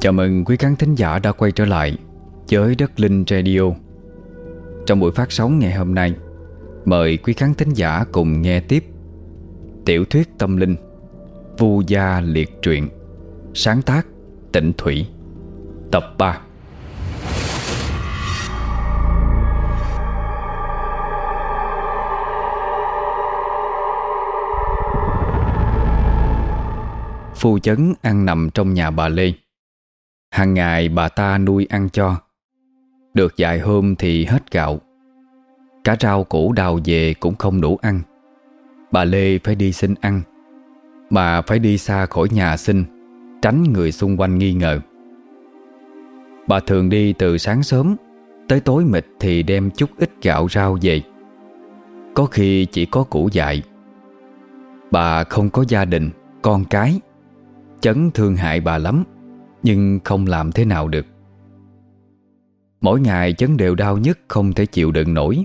Chào mừng quý khán thính giả đã quay trở lại với Đất Linh Radio. Trong buổi phát sóng ngày hôm nay, Mời quý khán thính giả cùng nghe tiếp Tiểu thuyết tâm linh, Vu Gia Liệt Truyện, Sáng tác Tịnh Thủy, Tập 3 Phu chấn ăn nằm trong nhà bà Lê. Hàng ngày bà ta nuôi ăn cho. Được vài hôm thì hết gạo. Cả rau củ đào về cũng không đủ ăn. Bà Lê phải đi xin ăn. Bà phải đi xa khỏi nhà xin Tránh người xung quanh nghi ngờ. Bà thường đi từ sáng sớm Tới tối mịt thì đem chút ít gạo rau về. Có khi chỉ có củ dại. Bà không có gia đình, con cái. Chấn thương hại bà lắm. Nhưng không làm thế nào được. Mỗi ngày chấn đều đau nhất Không thể chịu đựng nổi.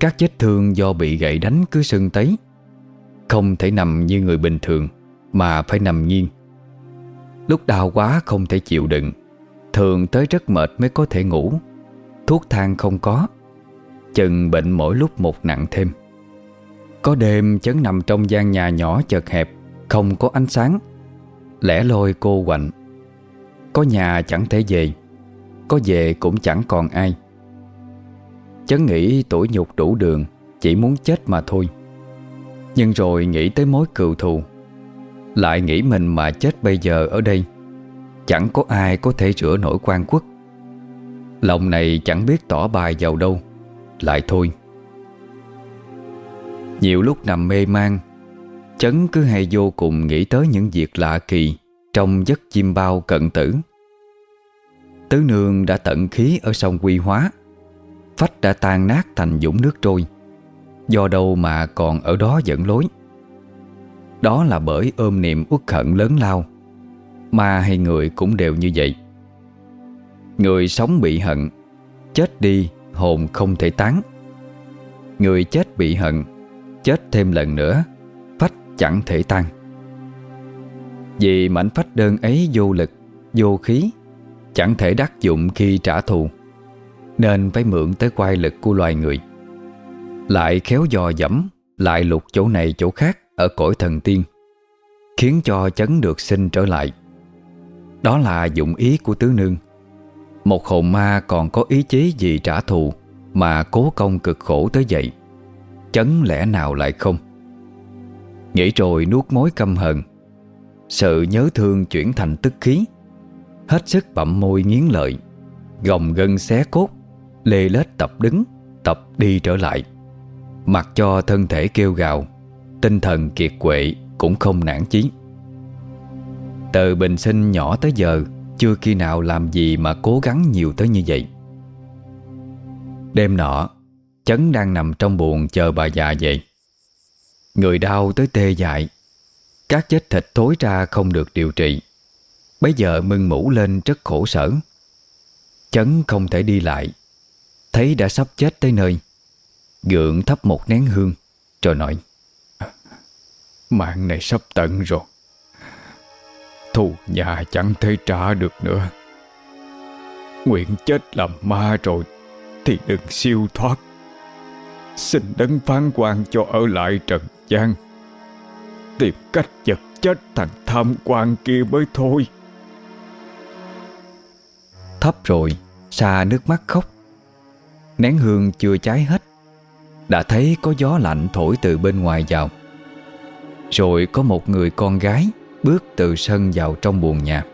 Các vết thương do bị gậy đánh cứ sưng tấy. Không thể nằm như người bình thường, Mà phải nằm nghiêng. Lúc đau quá không thể chịu đựng, Thường tới rất mệt mới có thể ngủ. Thuốc thang không có, Chừng bệnh mỗi lúc một nặng thêm. Có đêm chấn nằm trong gian nhà nhỏ chật hẹp, Không có ánh sáng. Lẻ loi cô quạnh có nhà chẳng thể về, Có về cũng chẳng còn ai. Chấn nghĩ tuổi nhục đủ đường, Chỉ muốn chết mà thôi. Nhưng rồi nghĩ tới mối cựu thù, Lại nghĩ mình mà chết bây giờ ở đây, Chẳng có ai có thể rửa nổi quan quốc. Lòng này chẳng biết tỏ bài vào đâu, Lại thôi. Nhiều lúc nằm mê man, Chấn cứ hay vô cùng nghĩ tới những việc lạ kỳ. Trong giấc chim bao cận tử. Tứ nương đã tận khí ở sông Quy Hóa, Phách đã tan nát thành dũng nước trôi, Do đâu mà còn ở đó dẫn lối. Đó là bởi ôm niệm uất hận lớn lao Ma hay người cũng đều như vậy. Người sống bị hận, Chết đi hồn không thể tán. Người chết bị hận, Chết thêm lần nữa, phách chẳng thể tan. Vì mảnh phách đơn ấy vô lực, Vô khí, Chẳng thể đắc dụng khi trả thù, Nên phải mượn tới quay lực của loài người. Lại khéo dò dẫm, Lại lục chỗ này chỗ khác Ở cõi thần tiên, Khiến cho chấn được sinh trở lại. Đó là dụng ý của tứ nương. Một hồn ma còn có ý chí gì trả thù Mà cố công cực khổ tới vậy, Chấn lẽ nào lại không? Nghĩ rồi nuốt mối căm hận sự nhớ thương chuyển thành tức khí. Hết sức bậm môi nghiến lợi. Gồng gân xé cốt. Lê lết tập đứng, Tập đi trở lại. Mặc cho thân thể kêu gào, Tinh thần kiệt quệ Cũng không nản chí. Từ bình sinh nhỏ tới giờ, Chưa khi nào làm gì mà cố gắng nhiều tới như vậy. Đêm nọ, Chấn đang nằm trong buồn chờ bà già dậy. Người đau tới tê dại. Các vết thịt thối ra không được điều trị. Bây giờ mưng mũ lên rất khổ sở. Chấn không thể đi lại. Thấy đã sắp chết tới nơi. Gượng thắp một nén hương, Rồi nói, Mạng này sắp tận rồi. Thù nhà chẳng thể trả được nữa. Nguyện chết làm ma rồi, Thì đừng siêu thoát. Xin đấng phán quan cho ở lại trần gian. Tìm cách giật chết thằng tham quan kia mới thôi. Thấp rồi, Xa nước mắt khóc. Nén hương chưa cháy hết. Đã thấy có gió lạnh thổi từ bên ngoài vào. Rồi có một người con gái Bước từ sân vào trong buồng nhà.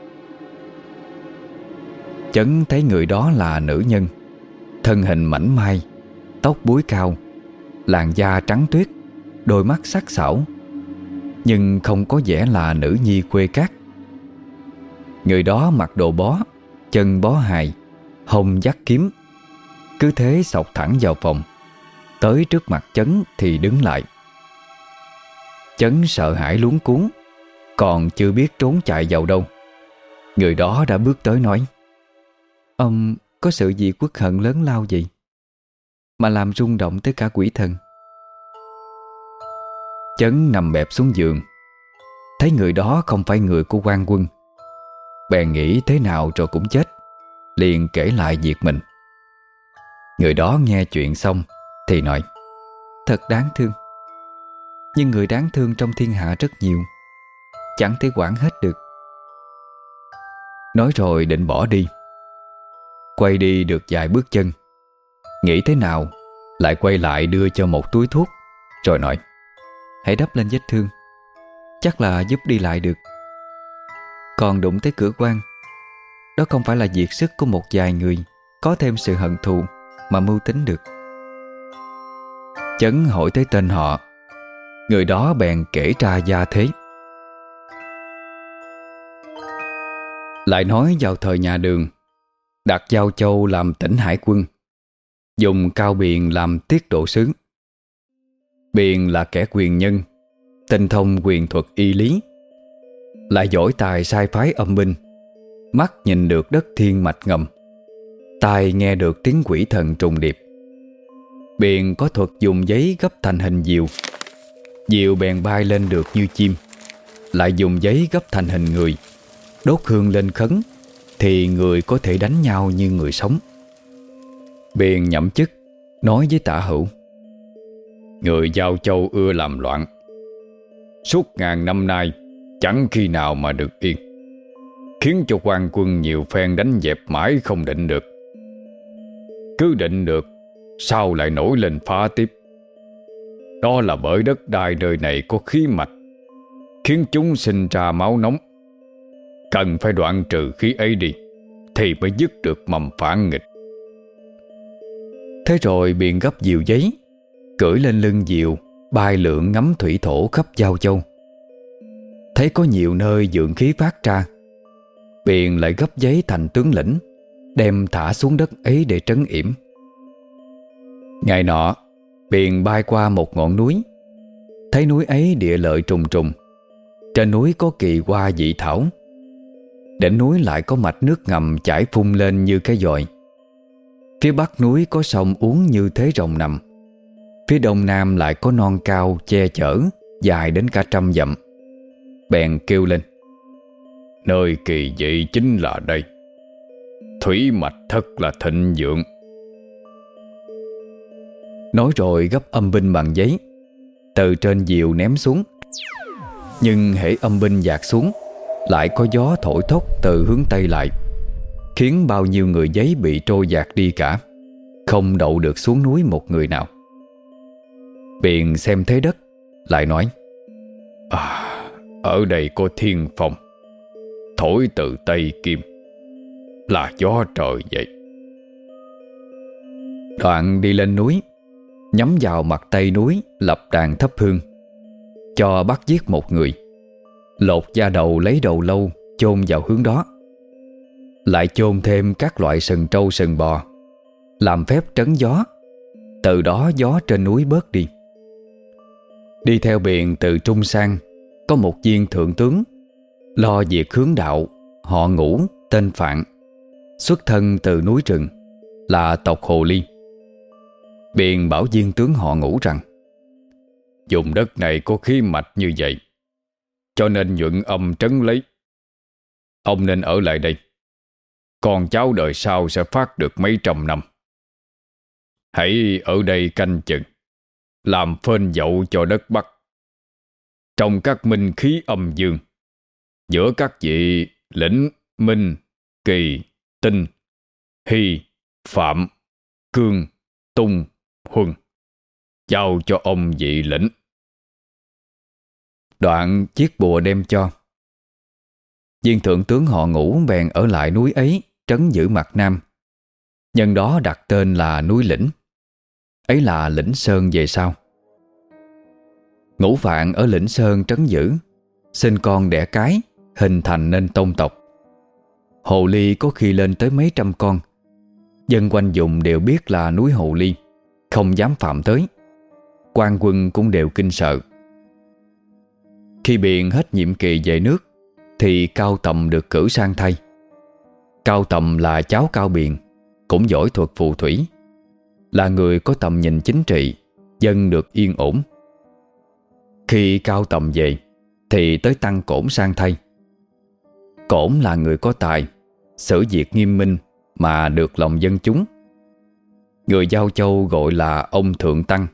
Chấn thấy người đó là nữ nhân. Thân hình mảnh mai, Tóc búi cao, Làn da trắng tuyết, Đôi mắt sắc sảo. Nhưng không có vẻ là nữ nhi quê cát Người đó mặc đồ bó, Chân bó hài, Hồng dắt kiếm. Cứ thế sọc thẳng vào phòng. Tới trước mặt chấn thì đứng lại. Chấn sợ hãi luống cuốn Còn chưa biết trốn chạy vào đâu. Người đó đã bước tới nói Ông có sự gì quốc hận lớn lao gì Mà làm rung động tới cả quỷ thần. Chấn nằm bẹp xuống giường. Thấy người đó không phải người của quan quân. Bèn nghĩ thế nào rồi cũng chết, Liền kể lại việc mình. Người đó nghe chuyện xong Thì nói, Thật đáng thương. Nhưng người đáng thương trong thiên hạ rất nhiều, Chẳng thể quản hết được. Nói rồi định bỏ đi. Quay đi được vài bước chân, Nghĩ thế nào, Lại quay lại đưa cho một túi thuốc, Rồi nói Hãy đắp lên vết thương. Chắc là giúp đi lại được. Còn đụng tới cửa quan, Đó không phải là việc sức của một vài người Có thêm sự hận thù Mà mưu tính được. Chấn hỏi tới tên họ, Người đó bèn kể ra gia thế. Lại nói vào thời nhà đường, Đặt Giao Châu làm tỉnh hải quân, Dùng Cao Biền làm tiết độ sứ. Biền là kẻ quyền nhân, Tinh thông quyền thuật y lý. Lại giỏi tài sai phái âm binh, Mắt nhìn được đất thiên mạch ngầm, Tai nghe được tiếng quỷ thần trùng điệp. Biền có thuật dùng giấy gấp thành hình diều Diều bèn bay lên được như chim, Lại dùng giấy gấp thành hình người, Đốt hương lên khấn Thì người có thể đánh nhau như người sống. Biền nhậm chức, Nói với tả hữu Người giao châu ưa làm loạn. Suốt ngàn năm nay, Chẳng khi nào mà được yên. Khiến cho quan quân nhiều phen đánh dẹp mãi không định được. Cứ định được, Sao lại nổi lên phá tiếp? Đó là bởi đất đai nơi này có khí mạch, Khiến chúng sinh ra máu nóng. Cần phải đoạn trừ khí ấy đi, Thì mới dứt được mầm phản nghịch. Thế rồi biện gấp diều giấy. Cưỡi lên lưng diều Bay lượn ngắm thủy thổ khắp giao châu. Thấy có nhiều nơi dưỡng khí phát ra Biền lại gấp giấy thành tướng lĩnh, Đem thả xuống đất ấy để trấn yểm. Ngày nọ Biền bay qua một ngọn núi. Thấy núi ấy địa lợi trùng trùng, Trên núi có kỳ hoa dị thảo. Đỉnh núi lại có mạch nước ngầm chảy phun lên như cái dội Phía bắc núi có sông uống như thế rồng nằm. Phía đông nam lại có non cao che chở, Dài đến cả trăm dặm. Bèn kêu lên, Nơi kỳ dị chính là đây. Thủy mạch thật là thịnh vượng. Nói rồi gấp âm binh bằng giấy, Từ trên diều ném xuống. Nhưng hễ âm binh dạt xuống, Lại có gió thổi thốc từ hướng Tây lại, Khiến bao nhiêu người giấy bị trôi dạt đi cả. Không đậu được xuống núi một người nào. Biện xem thế đất, Lại nói À ở đây có thiên phong Thổi từ Tây Kim, Là gió trời vậy. Đoạn đi lên núi, Nhắm vào mặt tây núi Lập đàn thấp hương, Cho bắt giết một người. Lột da đầu lấy đầu lâu chôn vào hướng đó, Lại chôn thêm các loại sừng trâu sừng bò, Làm phép trấn gió, Từ đó gió trên núi bớt đi. Đi theo biển từ Trung sang, có một viên thượng tướng. Lo việc hướng đạo, Họ ngủ tên Phạn. Xuất thân từ núi rừng, Là tộc Hồ Ly. Biền bảo viên tướng họ ngủ rằng, Dùng đất này có khí mạch như vậy, Cho nên nhuận âm trấn lấy. Ông nên ở lại đây, Còn cháu đời sau sẽ phát được mấy trăm năm. Hãy ở đây canh chừng. Làm phên dậu cho đất Bắc. Trong các minh khí âm dương, giữa các vị lĩnh minh, kỳ, tinh, hy, phạm, cương, tung, huân, giao cho ông vị lĩnh. Đoạn chiếc bùa đem cho. Viên thượng tướng họ ngủ bèn ở lại núi ấy, trấn giữ mặt nam. Nhân đó đặt tên là núi lĩnh ấy là lĩnh sơn về sau. Ngũ vạn ở lĩnh Sơn trấn giữ Sinh con đẻ cái, Hình thành nên tôn tộc. Hồ ly có khi lên tới mấy trăm con. Dân quanh vùng đều biết là núi Hồ ly, Không dám phạm tới. Quan quân cũng đều kinh sợ. Khi biện hết nhiệm kỳ về nước, Thì Cao Tầm được cử sang thay. Cao Tầm là cháu Cao Biện, Cũng giỏi thuật phù thủy. Là người có tầm nhìn chính trị, Dân được yên ổn. Khi cao tầm về, Thì tới tăng cổn sang thay. Cổn là người có tài, Xử việc nghiêm minh Mà được lòng dân chúng. Người Giao Châu gọi là ông Thượng Tăng.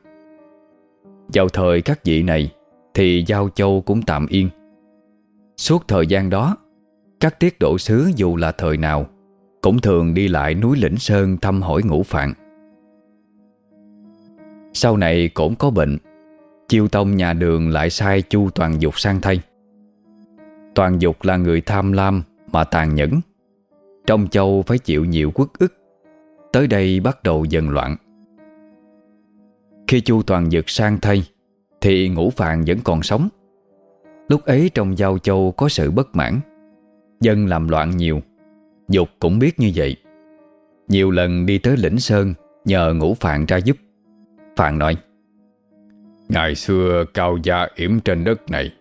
Vào thời các vị này, Thì Giao Châu cũng tạm yên. Suốt thời gian đó, Các tiết độ sứ dù là thời nào, Cũng thường đi lại núi Lĩnh Sơn thăm hỏi ngũ phạn. Sau này cũng có bệnh. Chiêu tông nhà đường lại sai Chu Toàn Dục sang thay. Toàn Dục là người tham lam Mà tàn nhẫn. Trong châu phải chịu nhiều quốc ức. Tới đây bắt đầu dần loạn. Khi Chu Toàn Dực sang thay, Thì ngũ phạn vẫn còn sống. Lúc ấy trong giao châu có sự bất mãn. Dân làm loạn nhiều. Dục cũng biết như vậy. Nhiều lần đi tới lĩnh Sơn Nhờ ngũ phạn ra giúp. Phạn nói Ngày xưa, cao gia yểm trên đất này,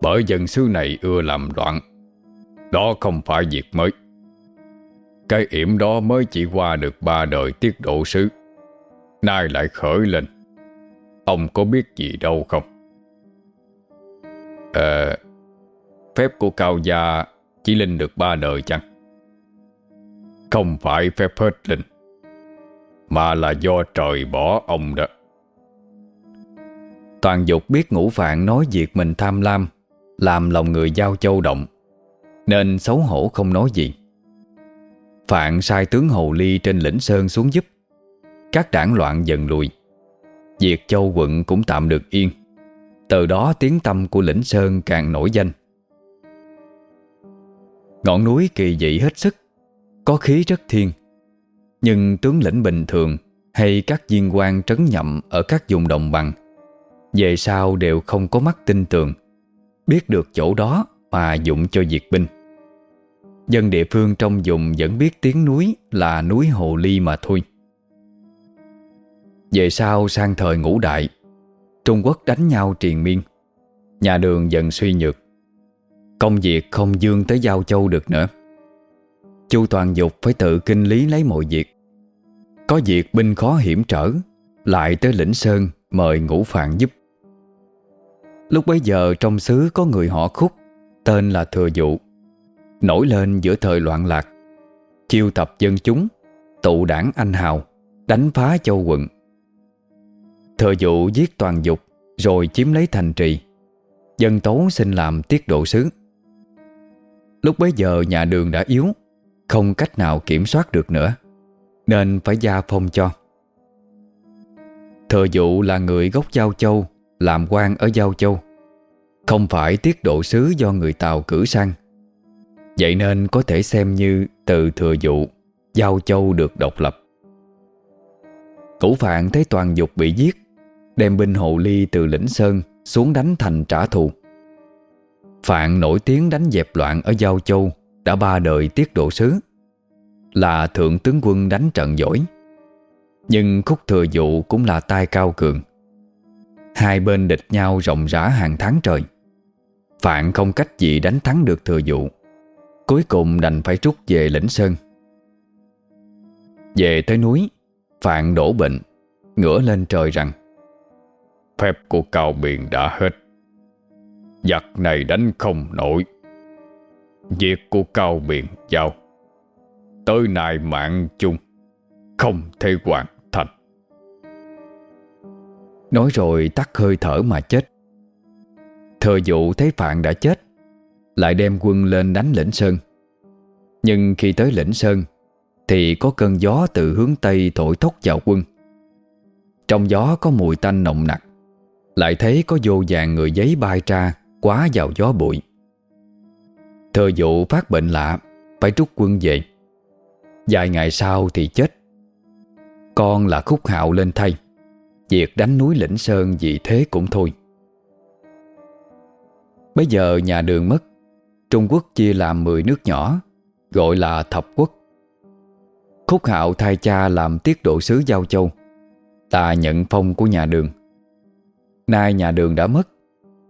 Bởi dân xứ này ưa làm loạn. Đó không phải việc mới. Cái yểm đó mới chỉ qua được ba đời tiết độ sứ, Nay lại khởi lên. Ông có biết gì đâu không? Ờ Phép của cao gia Chỉ linh được ba đời chăng? Không phải phép hết linh. Mà là do trời bỏ ông đó. Toàn dục biết ngũ phạn nói việc mình tham lam, Làm lòng người giao châu động, Nên xấu hổ không nói gì. Phạn sai tướng Hồ Ly trên lĩnh Sơn xuống giúp. Các đảng loạn dần lùi. Việc châu quận cũng tạm được yên. Từ đó tiếng tâm của lĩnh Sơn càng nổi danh. Ngọn núi kỳ dị hết sức, Có khí rất thiên nhưng tướng lĩnh bình thường Hay các viên quan trấn nhậm Ở các vùng đồng bằng, về sau đều không có mắt tin tưởng, Biết được chỗ đó mà dụng cho diệt binh. Dân địa phương trong vùng vẫn biết tiếng núi là núi Hồ Ly mà thôi. Về sau sang thời ngũ đại, Trung Quốc đánh nhau triền miên, Nhà đường dần suy nhược, Công việc không dương tới Giao Châu được nữa. Chu Toàn Dục phải tự kinh lý lấy mọi việc. Có việc binh khó hiểm trở, Lại tới lĩnh Sơn mời ngũ phạn giúp. Lúc bấy giờ trong xứ có người họ khúc, Tên là Thừa Dụ. Nổi lên giữa thời loạn lạc, Chiêu tập dân chúng, Tụ đảng anh hào, Đánh phá châu quận. Thừa dụ giết toàn dục, Rồi chiếm lấy thành trì. Dân tố xin làm tiết độ sứ. Lúc bấy giờ nhà đường đã yếu không cách nào kiểm soát được nữa, Nên phải gia phong cho. Thừa dụ là người gốc Giao Châu, làm quan ở Giao Châu. Không phải tiết độ sứ do người Tàu cử sang. Vậy nên có thể xem như từ thừa dụ, Giao Châu được độc lập. Củ Phạn thấy toàn dục bị giết, Đem binh hộ ly từ lĩnh Sơn Xuống đánh thành trả thù. Phạn nổi tiếng đánh dẹp loạn ở Giao Châu đã ba đời tiết độ sứ, Là thượng tướng quân đánh trận giỏi. Nhưng khúc thừa dụ cũng là tai cao cường. Hai bên địch nhau rộng rã hàng tháng trời. Phạn không cách gì đánh thắng được thừa dụ. Cuối cùng đành phải rút về lĩnh Sơn. Về tới núi, Phạn đổ bệnh, Ngửa lên trời rằng, Phép của cao biền đã hết. Giặc này đánh không nổi. Việc của cao biển giao. Tới nay mạng chung Không thể hoàn thành. Nói rồi tắt hơi thở mà chết. Thời dụ thấy Phạn đã chết, Lại đem quân lên đánh lĩnh Sơn. Nhưng khi tới lĩnh Sơn, Thì có cơn gió từ hướng Tây thổi thốc vào quân. Trong gió có mùi tanh nồng nặc, Lại thấy có vô vàng người giấy bay ra Quá vào gió bụi. Thơ dụ phát bệnh lạ, Phải rút quân về. Vài ngày sau thì chết. Con là khúc hạo lên thay. Việc đánh núi lĩnh sơn vì thế cũng thôi. Bây giờ nhà đường mất. Trung Quốc chia làm 10 nước nhỏ, Gọi là thập quốc. Khúc hạo thay cha làm tiết độ sứ Giao Châu. Ta nhận phong của nhà đường. Nay nhà đường đã mất.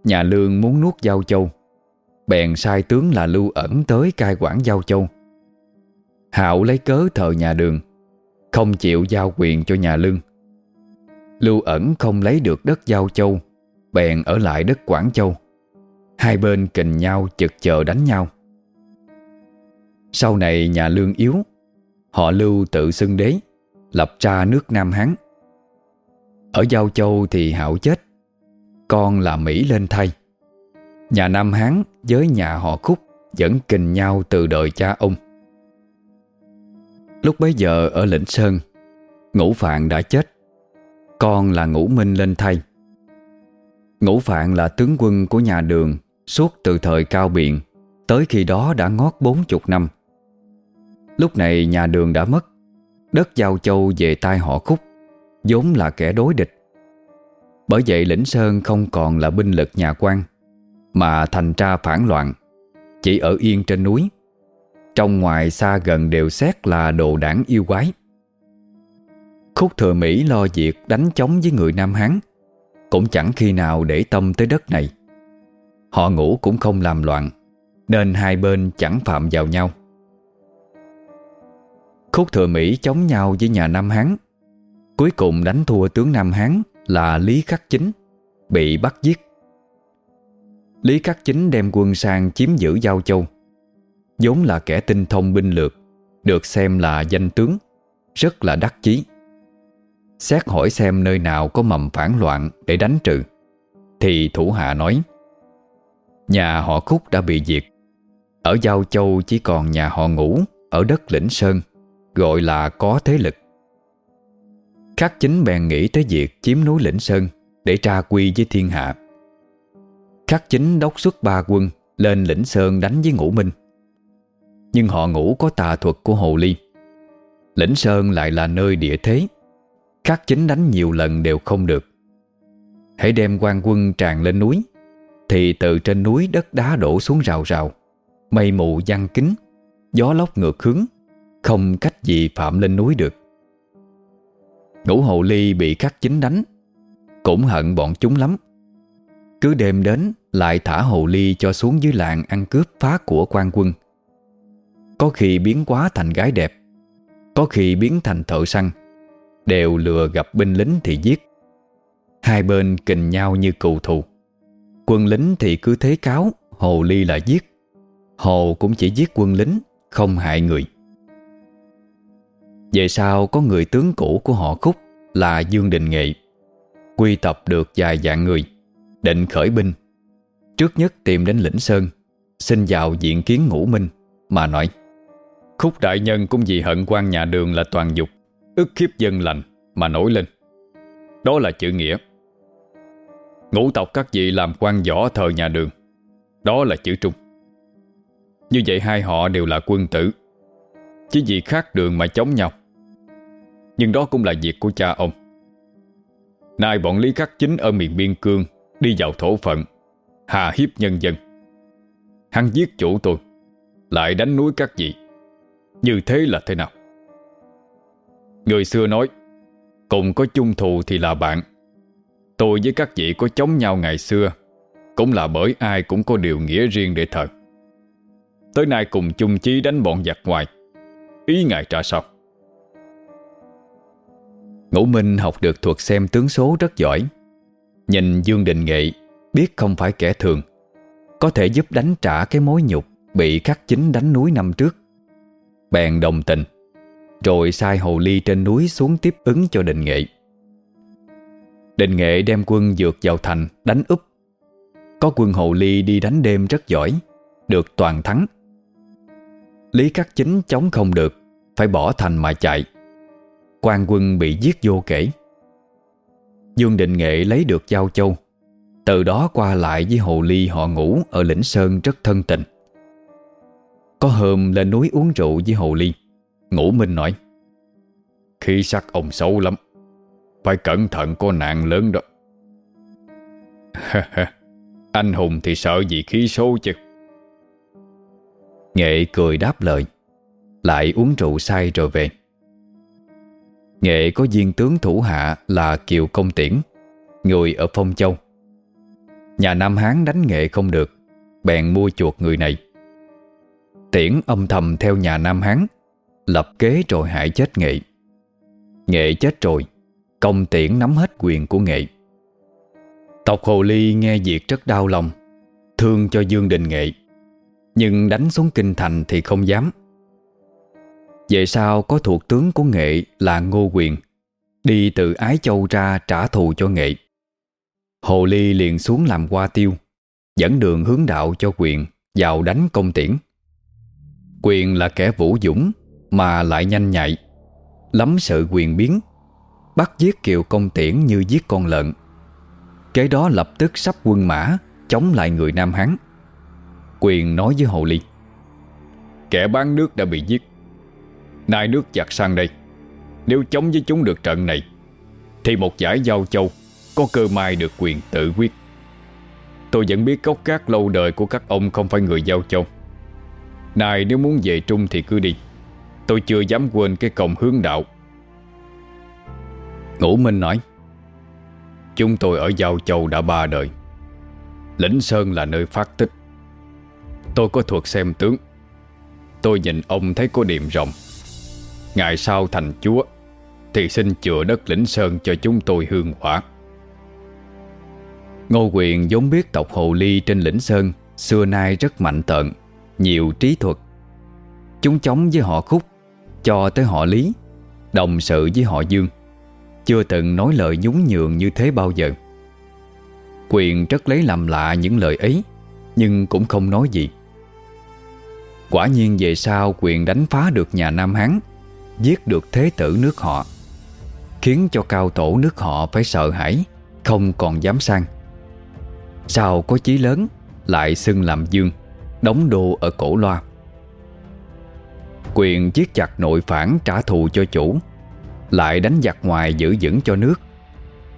Nhà lương muốn nuốt Giao Châu. Bèn sai tướng là lưu ẩn tới cai quản Giao Châu. Hạo lấy cớ thờ nhà đường, Không chịu giao quyền cho nhà lương. Lưu ẩn không lấy được đất Giao Châu, Bèn ở lại đất Quảng Châu. Hai bên kình nhau chực chờ đánh nhau. Sau này nhà lương yếu, Họ lưu tự xưng đế, Lập ra nước Nam Hán. Ở Giao Châu thì hạo chết, Con là Mỹ lên thay. Nhà Nam Hán với nhà họ Khúc Vẫn kình nhau từ đời cha ông. Lúc bấy giờ ở Lĩnh Sơn, Ngũ Phạn đã chết. Con là Ngũ Minh lên thay. Ngũ Phạn là tướng quân của nhà đường Suốt từ thời cao biện, Tới khi đó đã ngót bốn chục năm. Lúc này nhà đường đã mất, Đất giao châu về tay họ khúc, vốn là kẻ đối địch. Bởi vậy lĩnh Sơn không còn là binh lực nhà quan. Mà thành ra phản loạn. Chỉ ở yên trên núi, Trong ngoài xa gần đều xét là đồ đảng yêu quái. Khúc thừa Mỹ lo việc đánh chống với người Nam Hán, Cũng chẳng khi nào để tâm tới đất này. Họ ngủ cũng không làm loạn, Nên hai bên chẳng phạm vào nhau. Khúc thừa Mỹ chống nhau với nhà Nam Hán, Cuối cùng đánh thua tướng Nam Hán là Lý Khắc Chính, Bị bắt giết. Lý Khắc Chính đem quân sang chiếm giữ Giao Châu. Vốn là kẻ tinh thông binh lược, Được xem là danh tướng, Rất là đắc chí. Xét hỏi xem nơi nào có mầm phản loạn Để đánh trừ, Thì thủ hạ nói, Nhà họ Khúc đã bị diệt. Ở Giao Châu chỉ còn nhà họ Ngũ Ở đất Lĩnh Sơn, Gọi là có thế lực. Khắc chính bèn nghĩ tới việc chiếm núi Lĩnh Sơn Để tra quy với thiên hạ. Khắc chính đốc xuất ba quân, Lên Lĩnh Sơn đánh với Ngũ Minh. Nhưng họ ngũ có tà thuật của Hồ Ly. Lĩnh Sơn lại là nơi địa thế. Khắc chính đánh nhiều lần đều không được. Hãy đem quan quân tràn lên núi, Thì từ trên núi đất đá đổ xuống rào rào. Mây mù giăng kính, Gió lốc ngược hướng, Không cách gì phạm lên núi được. Ngũ hồ ly bị khắc chính đánh, Cũng hận bọn chúng lắm. Cứ đêm đến, Lại thả hồ ly cho xuống dưới làng Ăn cướp phá của quan quân. Có khi biến quá thành gái đẹp, Có khi biến thành thợ săn, Đều lừa gặp binh lính thì giết. Hai bên kình nhau như cừu thù. Quân lính thì cứ thế cáo, Hồ Ly là giết. Hồ cũng chỉ giết quân lính, Không hại người. Về sau, có người tướng cũ của họ Khúc Là Dương Đình Nghệ, Quy tập được vài dạng người. Định khởi binh Trước nhất tìm đến Lĩnh Sơn, Xin vào diện kiến ngũ minh, Mà nói, Khúc đại nhân cũng vì hận quan nhà đường là toàn dục, ức khiếp dân lành, mà nổi lên. Đó là chữ nghĩa. Ngũ tộc các vị làm quan võ thờ nhà đường. Đó là chữ trung. Như vậy hai họ đều là quân tử. Chỉ vì khác đường mà chống nhau. Nhưng đó cũng là việc của cha ông. Nay bọn Lý Khắc Chính ở miền Biên Cương đi vào thổ phận, hà hiếp nhân dân. Hắn giết chủ tôi, lại đánh núi các vị. Như thế là thế nào? Người xưa nói Cùng có chung thù thì là bạn Tôi với các vị có chống nhau ngày xưa Cũng là bởi ai cũng có điều nghĩa riêng để thờ Tới nay cùng chung chí đánh bọn giặc ngoài Ý ngài trả sao Ngũ Minh học được thuật xem tướng số rất giỏi Nhìn Dương Đình Nghệ, Biết không phải kẻ thường, Có thể giúp đánh trả cái mối nhục Bị khắc chính đánh núi năm trước. Bèn đồng tình, rồi sai hồ ly trên núi xuống tiếp ứng cho đình nghệ. Đình nghệ đem quân dược vào thành đánh úp. Có quân hồ ly đi đánh đêm rất giỏi, Được toàn thắng. Lý khắc Chính chống không được, Phải bỏ thành mà chạy. Quan quân bị giết vô kể. Dương Định Nghệ lấy được Giao Châu. Từ đó qua lại với Hồ Ly, họ ngủ Ở Lĩnh Sơn rất thân tình. Có hôm lên núi uống rượu với Hồ Ly Ngũ Minh nói khi sắc ông xấu lắm, Phải cẩn thận có nạn lớn đó. Anh hùng thì sợ gì khí số chứ? Nghệ cười đáp lời, Lại uống rượu say rồi về. Nghệ có viên tướng thủ hạ là Kiều Công Tiễn, Người ở Phong Châu. Nhà Nam Hán đánh Nghệ không được, Bèn mua chuột người này. Tiễn âm thầm theo nhà Nam Hán, Lập kế rồi hại chết Nghệ. Nghệ chết rồi, Công tiễn nắm hết quyền của Nghệ. Tộc Hồ Ly nghe việc rất đau lòng, Thương cho Dương Đình Nghệ. Nhưng đánh xuống kinh thành thì không dám. Về sau có thuộc tướng của Nghệ là Ngô Quyền, Đi từ Ái Châu ra trả thù cho Nghệ. Hồ Ly liền xuống làm qua tiêu, Dẫn đường hướng đạo cho Quyền Vào đánh công tiễn. Quyền là kẻ vũ dũng Mà lại nhanh nhạy, Lắm sự quyền biến, Bắt giết Kiều Công Tiễn như giết con lợn. Kế đó lập tức sắp quân mã Chống lại người Nam Hán. Quyền nói với Hồ Ly, Kẻ bán nước đã bị giết Nay nước giặc sang đây. Nếu chống với chúng được trận này, Thì một giải giao châu Có cơ mai được quyền tự quyết. Tôi vẫn biết gốc gác lâu đời của các ông Không phải người giao châu. Này nếu muốn về Trung thì cứ đi. Tôi chưa dám quên cái công hướng đạo. Ngũ Minh nói, Chúng tôi ở Giao Châu đã ba đời. Lĩnh Sơn là nơi phát tích. Tôi có thuộc xem tướng. Tôi nhìn ông thấy có điểm rộng. Ngày sau thành chúa, Thì xin chừa đất lĩnh Sơn cho chúng tôi hương hỏa Ngô Quyền vốn biết tộc Hồ Ly trên lĩnh Sơn Xưa nay rất mạnh tợn, Nhiều trí thuật. Chúng chống với họ khúc, Cho tới họ Lý, Đồng sự với họ Dương, chưa từng nói lời nhún nhường như thế bao giờ. Quyền rất lấy làm lạ những lời ấy, Nhưng cũng không nói gì. Quả nhiên về sau quyền đánh phá được nhà Nam Hán Giết được thế tử nước họ. Khiến cho cao tổ nước họ phải sợ hãi, Không còn dám sang. Sao có chí lớn Lại xưng làm dương, Đóng đô ở cổ loa? Quyền giết chặt nội phản trả thù cho chủ, lại đánh giặc ngoài giữ vững cho nước.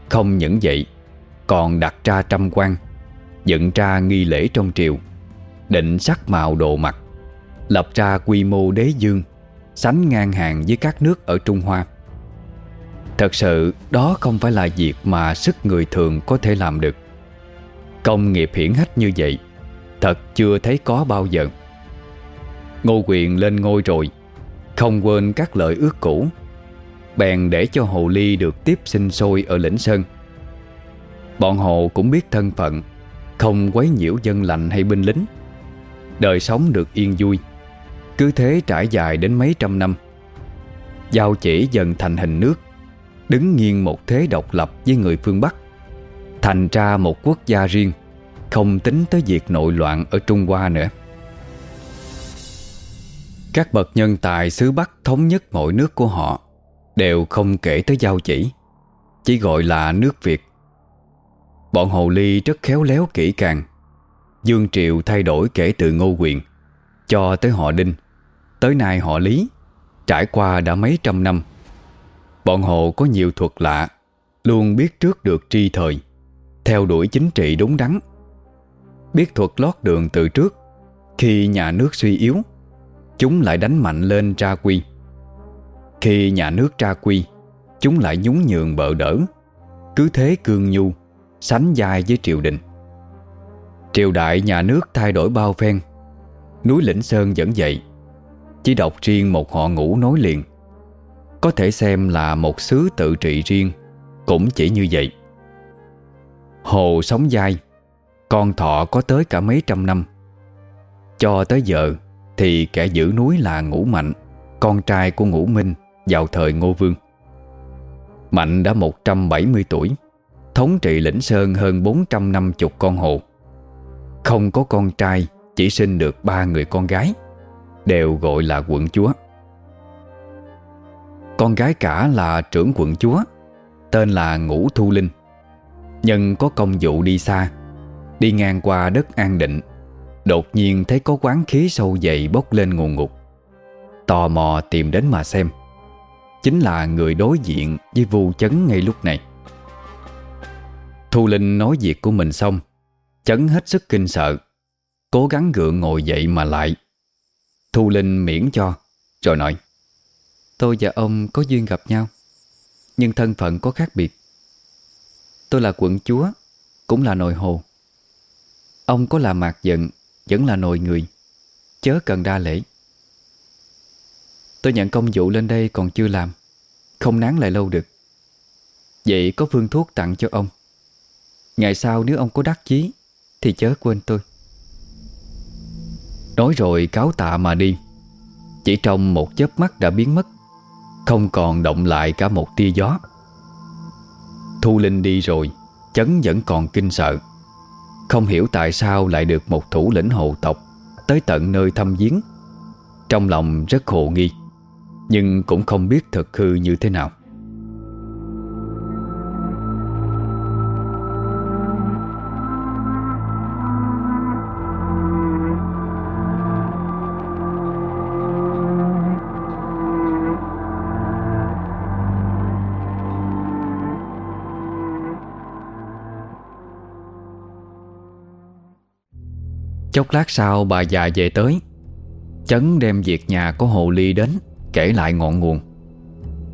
Không những vậy, Còn đặt ra trăm quan, Dựng ra nghi lễ trong triều, Định sắc mạo đồ mặt, Lập ra quy mô đế dương. Sánh ngang hàng với các nước ở Trung Hoa. Thật sự, đó không phải là việc mà sức người thường có thể làm được. Công nghiệp hiển hách như vậy, Thật chưa thấy có bao giờ. Ngô quyền lên ngôi rồi, Không quên các lời ước cũ, Bèn để cho Hồ Ly được tiếp sinh sôi ở lĩnh Sơn. Bọn Hồ cũng biết thân phận, Không quấy nhiễu dân lành hay binh lính. Đời sống được yên vui. Cứ thế trải dài đến mấy trăm năm, Giao chỉ dần thành hình nước, Đứng nghiêng một thế độc lập với người phương Bắc, Thành ra một quốc gia riêng, Không tính tới việc nội loạn ở Trung Hoa nữa. Các bậc nhân tài xứ Bắc thống nhất mọi nước của họ Đều không kể tới giao chỉ Chỉ gọi là nước Việt. Bọn Hồ Ly rất khéo léo kỹ càng, Dương Triệu thay đổi kể từ Ngô Quyền Cho tới họ Đinh. Tới nay họ Lý, Trải qua đã mấy trăm năm. Bọn Hồ có nhiều thuật lạ, Luôn biết trước được tri thời, Theo đuổi chính trị đúng đắn. Biết thuật lót đường từ trước, Khi nhà nước suy yếu, Chúng lại đánh mạnh lên tra quy. Khi nhà nước tra quy, Chúng lại nhún nhường bợ đỡ, Cứ thế cương nhu Sánh vai với triều đình. Triều đại nhà nước thay đổi bao phen, Núi Lĩnh Sơn vẫn vậy. Chỉ đọc riêng một họ ngũ nối liền Có thể xem là một xứ tự trị riêng Cũng chỉ như vậy Hồ sống dai Con thọ có tới cả mấy trăm năm Cho tới giờ Thì kẻ giữ núi là Ngũ Mạnh Con trai của Ngũ Minh vào thời Ngô Vương. Mạnh đã 170 tuổi, thống trị lĩnh Sơn hơn 450 con hồ. Không có con trai, chỉ sinh được ba người con gái, đều gọi là quận chúa. Con gái cả là trưởng quận chúa, tên là Ngũ Thu Linh. Nhân có công vụ đi xa, đi ngang qua đất an định, đột nhiên thấy có quán khí sâu dày bốc lên nguồn ngục. Tò mò tìm đến mà xem. Chính là người đối diện với vu chấn ngay lúc này Thu Linh nói việc của mình xong Chấn hết sức kinh sợ Cố gắng gượng ngồi dậy mà lại Thu Linh miễn cho, Rồi nói, Tôi và ông có duyên gặp nhau, Nhưng thân phận có khác biệt. Tôi là quận chúa, Cũng là nội hồ. Ông có là mạc giận, Vẫn là nội người, Chớ cần đa lễ. Tôi nhận công vụ lên đây còn chưa làm, Không nán lại lâu được. Vậy có phương thuốc tặng cho ông. Ngày sau nếu ông có đắc chí, Thì chớ quên tôi. Nói rồi cáo tạ mà đi. Chỉ trong một chớp mắt đã biến mất, Không còn động lại cả một tia gió. Thu Linh đi rồi, Chấn vẫn còn kinh sợ. Không hiểu tại sao lại được một thủ lĩnh hộ tộc Tới tận nơi thăm viếng. Trong lòng rất hồ nghi, Nhưng cũng không biết thực hư như thế nào. Chốc lát sau bà già về tới, Chấn đem việc nhà của hồ ly đến Kể lại ngọn nguồn.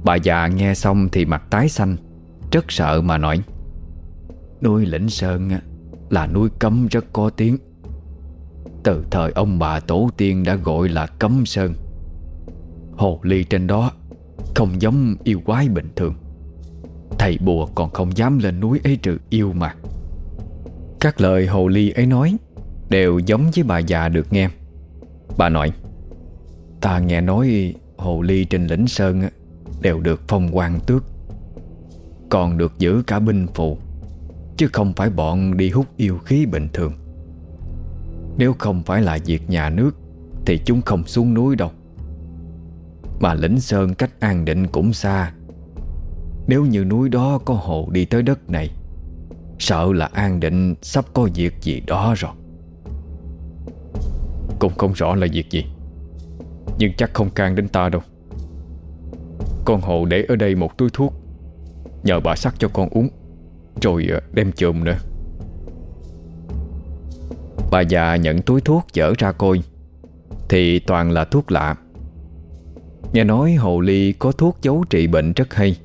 Bà già nghe xong thì mặt tái xanh, Rất sợ mà nói Nuôi lĩnh sơn Là nuôi cấm rất có tiếng. Từ thời ông bà tổ tiên đã gọi là cấm sơn. Hồ ly trên đó Không giống yêu quái bình thường. Thầy bùa còn không dám lên núi ấy trừ yêu mà. Các lời hồ ly ấy nói Đều giống với bà già được nghe. Bà nói Ta nghe nói hồ ly trên lĩnh sơn Đều được phong quan tước Còn được giữ cả binh phụ, Chứ không phải bọn đi hút yêu khí bình thường. Nếu không phải là việc nhà nước Thì chúng không xuống núi đâu. Mà lĩnh sơn cách an định cũng xa. Nếu như núi đó có hồ đi tới đất này Sợ là an định sắp có việc gì đó rồi cũng không rõ là việc gì. Nhưng chắc không can đến ta đâu. Con hồ để ở đây một túi thuốc. Nhờ bà sắc cho con uống, Rồi ờ, đem chùm nữa. Bà già nhận túi thuốc dở ra coi. Thì toàn là thuốc lạ. Nghe nói hồ ly có thuốc giấu trị bệnh rất hay,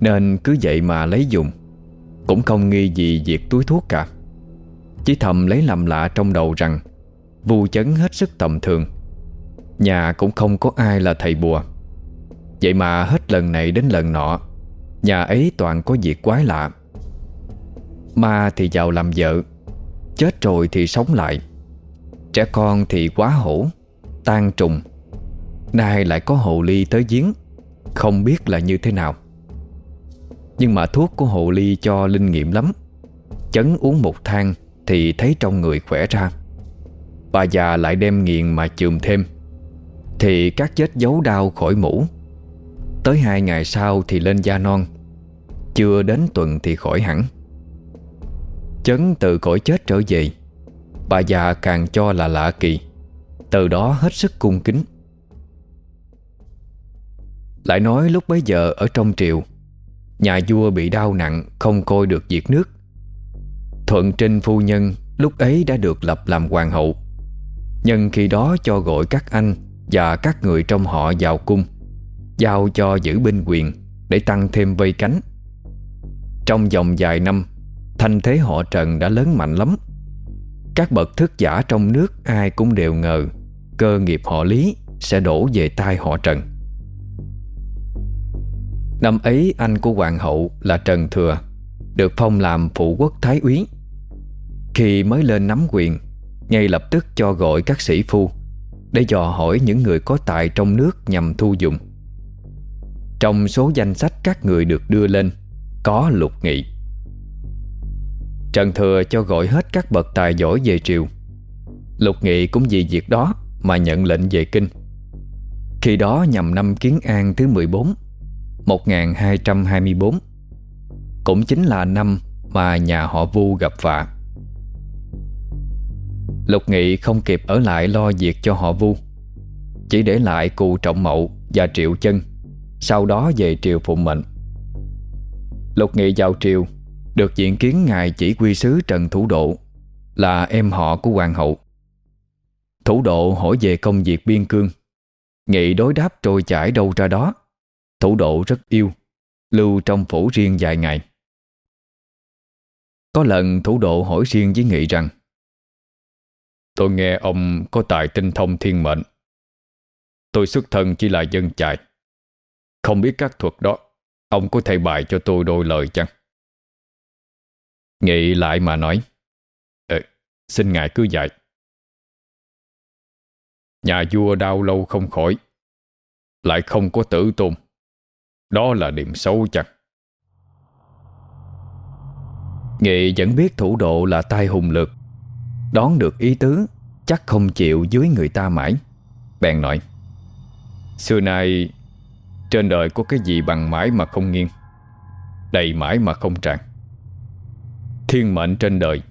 Nên cứ vậy mà lấy dùng. Cũng không nghi gì việc túi thuốc cả. Chỉ thầm lấy làm lạ trong đầu rằng Vu chấn hết sức tầm thường. Nhà cũng không có ai là thầy bùa. Vậy mà hết lần này đến lần nọ, Nhà ấy toàn có việc quái lạ. Ma thì giàu làm vợ, Chết rồi thì sống lại. Trẻ con thì quá hổ, Tan trùng. Nay lại có hồ ly tới giếng, Không biết là như thế nào. Nhưng mà thuốc của hồ ly cho linh nghiệm lắm. Chấn uống một thang Thì thấy trong người khỏe ra. Bà già lại đem nghiền mà chườm thêm. Thì các vết dấu đau khỏi mũ. Tới hai ngày sau thì lên da non. Chưa đến tuần thì khỏi hẳn. Chấn từ cõi chết trở về, Bà già càng cho là lạ kỳ. Từ đó hết sức cung kính. Lại nói lúc bấy giờ ở trong triều, Nhà vua bị đau nặng, Không coi được việc nước. Thuận Trinh phu nhân Lúc ấy đã được lập làm hoàng hậu. Nhân khi đó cho gọi các anh Và các người trong họ vào cung, Giao cho giữ binh quyền Để tăng thêm vây cánh. Trong vòng vài năm, Thanh thế họ Trần đã lớn mạnh lắm. Các bậc thức giả trong nước Ai cũng đều ngờ Cơ nghiệp họ Lý sẽ đổ về tay họ Trần. Năm ấy, anh của hoàng hậu là Trần Thừa, Được phong làm phụ quốc thái úy. Khi mới lên nắm quyền ngay lập tức cho gọi các sĩ phu, Để dò hỏi những người có tài trong nước nhằm thu dụng. Trong số danh sách các người được đưa lên, Có lục nghị. Trần Thừa cho gọi hết các bậc tài giỏi về triều. Lục nghị cũng vì việc đó Mà nhận lệnh về kinh. Khi đó nhằm năm Kiến An thứ 14 1224 Cũng chính là năm mà nhà họ Vu gặp vạ. Lục Nghị không kịp ở lại lo việc cho họ vu. Chỉ để lại cụ trọng mậu và triệu chân, Sau đó về triều phụng mệnh. Lục Nghị vào triều, Được diện kiến ngài chỉ quy sứ Trần Thủ Độ, Là em họ của hoàng hậu. Thủ Độ hỏi về công việc biên cương. Nghị đối đáp trôi chảy đâu ra đó. Thủ Độ rất yêu, Lưu trong phủ riêng vài ngày. Có lần Thủ Độ hỏi riêng với Nghị rằng Tôi nghe ông có tài tinh thông thiên mệnh. Tôi xuất thân chỉ là dân chài, Không biết các thuật đó Ông có thể bài cho tôi đôi lời chăng? Nghị lại mà nói. Ờ, xin ngài cứ dạy. Nhà vua đau lâu không khỏi Lại không có tử tôn. Đó là điểm xấu chăng? Nghị vẫn biết thủ độ là tai hùng lực. Đón được ý tứ, Chắc không chịu dưới người ta mãi. Bèn nói, Xưa nay, Trên đời có cái gì bằng mãi mà không nghiêng, Đầy mãi mà không tràn. Thiên mệnh trên đời,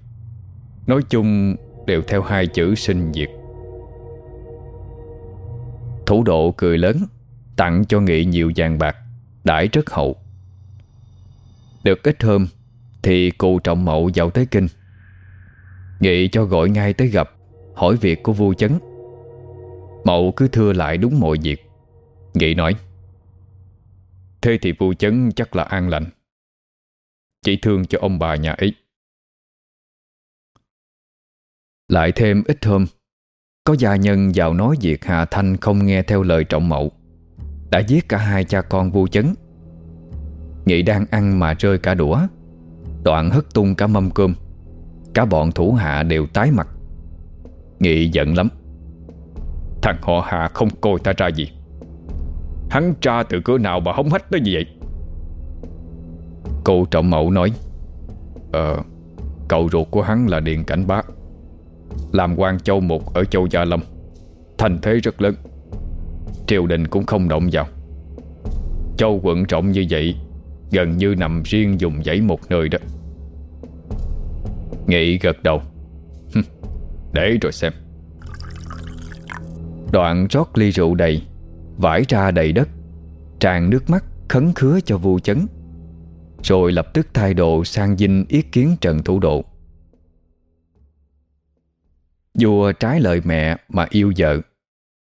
Nói chung đều theo hai chữ sinh diệt. Thủ độ cười lớn, Tặng cho Nghị nhiều vàng bạc, Đãi rất hậu. Được ít hôm, Thì cụ trọng mậu vào tới kinh Nghị cho gọi ngay tới gặp, Hỏi việc của vua chấn. Mậu cứ thưa lại đúng mọi việc. Nghị nói, Thế thì vua chấn chắc là an lành. Chỉ thương cho ông bà nhà ấy. Lại thêm ít hôm, Có gia nhân vào nói việc Hà Thanh không nghe theo lời trọng mậu. Đã giết cả hai cha con vua chấn. Nghị đang ăn mà rơi cả đũa, Đoạn hất tung cả mâm cơm. Cả bọn thủ hạ đều tái mặt. Nghị giận lắm. Thằng họ hạ không coi ta ra gì. Hắn tra từ cửa nào mà hống hách tới như vậy? Cô trọng mẫu nói Ờ Cậu ruột của hắn là Điện Cảnh Bá, Làm quan châu một ở châu Gia Lâm, Thành thế rất lớn. Triều đình cũng không động vào. Châu quận trọng như vậy, Gần như nằm riêng dùng giấy một nơi đó. Nghị gật đầu. Để rồi xem. Đoạn rót ly rượu đầy, Vải ra đầy đất, Tràn nước mắt, khấn khứa cho vu chấn. Rồi lập tức thay độ sang dinh ý kiến Trần Thủ Độ. Vua trái lời mẹ mà yêu vợ,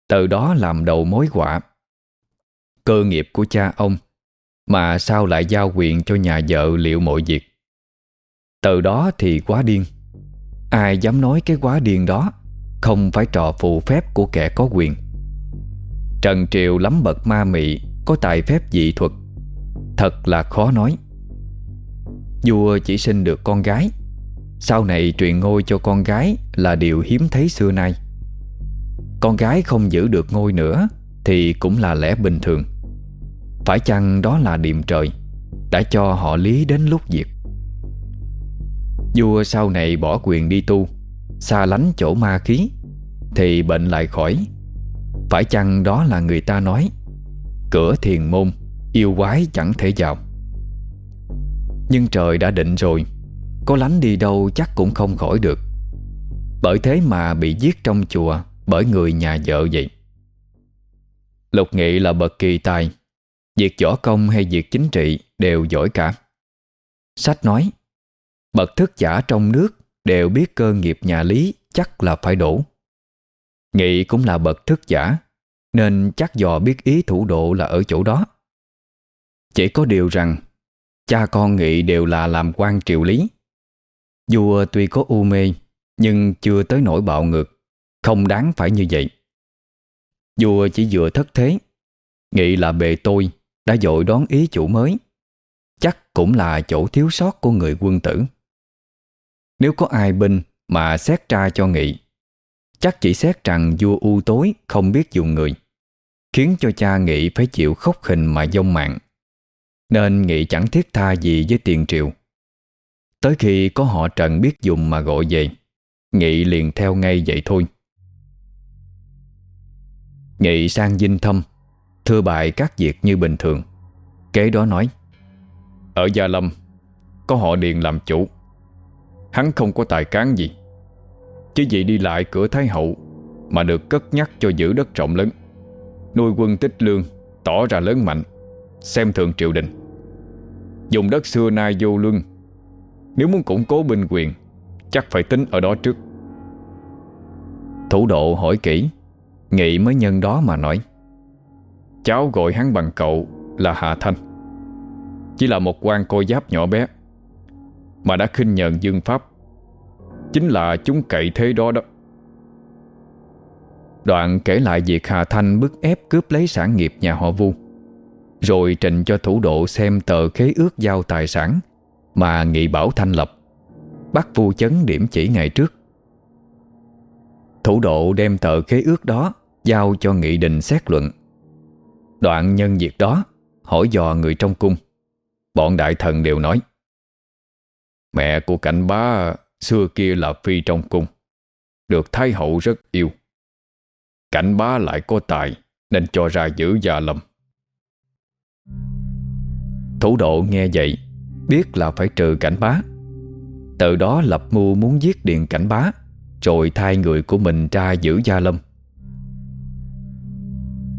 Từ đó làm đầu mối quả. Cơ nghiệp của cha ông, Mà sao lại giao quyền cho nhà vợ liệu mọi việc? Từ đó thì quá điên. Ai dám nói cái quá điên đó, Không phải trò phù phép của kẻ có quyền. Trần Triều lắm bậc ma mị, Có tài phép dị thuật. Thật là khó nói. Vua chỉ sinh được con gái. Sau này truyền ngôi cho con gái Là điều hiếm thấy xưa nay. Con gái không giữ được ngôi nữa Thì cũng là lẽ bình thường. Phải chăng đó là điềm trời, Đã cho họ lý đến lúc diệt? Vua sau này bỏ quyền đi tu, Xa lánh chỗ ma khí, Thì bệnh lại khỏi. Phải chăng đó là người ta nói, Cửa thiền môn, Yêu quái chẳng thể vào. Nhưng trời đã định rồi, Có lánh đi đâu chắc cũng không khỏi được. Bởi thế mà bị giết trong chùa Bởi người nhà vợ vậy. Lục nghị là bậc kỳ tài, Việc võ công hay việc chính trị Đều giỏi cả. Sách nói Bậc thức giả trong nước đều biết cơ nghiệp nhà Lý chắc là phải đổ. Nghị cũng là bậc thức giả, nên chắc dò biết ý thủ độ là ở chỗ đó. Chỉ có điều rằng, cha con Nghị đều là làm quan triều lý. Vua tuy có u mê, nhưng chưa tới nỗi bạo ngược, không đáng phải như vậy. Vua chỉ vừa thất thế, Nghị là bề tôi, đã dội đón ý chủ mới. Chắc cũng là chỗ thiếu sót của người quân tử. Nếu có ai binh mà xét tra cho Nghị, Chắc chỉ xét rằng vua u tối không biết dùng người, Khiến cho cha Nghị phải chịu khốc hình mà dông mạng. Nên Nghị chẳng thiết tha gì với tiền triệu Tới khi có họ Trần biết dùng mà gọi về, Nghị liền theo ngay vậy thôi. Nghị sang dinh thăm Thưa bài các việc như bình thường. Kế đó nói, Ở Gia Lâm, Có họ Điền làm chủ. Hắn không có tài cán gì. Chỉ vậy đi lại cửa Thái Hậu Mà được cất nhắc cho giữ đất rộng lớn. Nuôi quân tích lương Tỏ ra lớn mạnh, Xem thường triều đình. Dùng đất xưa nay vô luân, Nếu muốn củng cố binh quyền, Chắc phải tính ở đó trước. Thủ độ hỏi kỹ, Nghị mới nhân đó mà nói. Cháu gọi hắn bằng cậu là Hạ Thanh. Chỉ là một quan cô giáp nhỏ bé mà đã khinh nhờn dương pháp. Chính là chúng cậy thế đó đó. Đoạn kể lại việc Hà Thanh bức ép cướp lấy sản nghiệp nhà họ Vu, Rồi trình cho thủ độ xem tờ khế ước giao tài sản Mà Nghị Bảo Thanh lập, Bắt Vu chấn điểm chỉ ngày trước. Thủ độ đem tờ khế ước đó Giao cho nghị định xét luận. Đoạn nhân việc đó Hỏi dò người trong cung. Bọn đại thần đều nói Mẹ của cảnh bá Xưa kia là phi trong cung, Được thái hậu rất yêu. Cảnh bá lại có tài, Nên cho ra giữ gia lâm. Thủ độ nghe vậy, Biết là phải trừ cảnh bá. Từ đó lập mưu muốn giết điện cảnh bá, Rồi thay người của mình ra giữ gia lâm.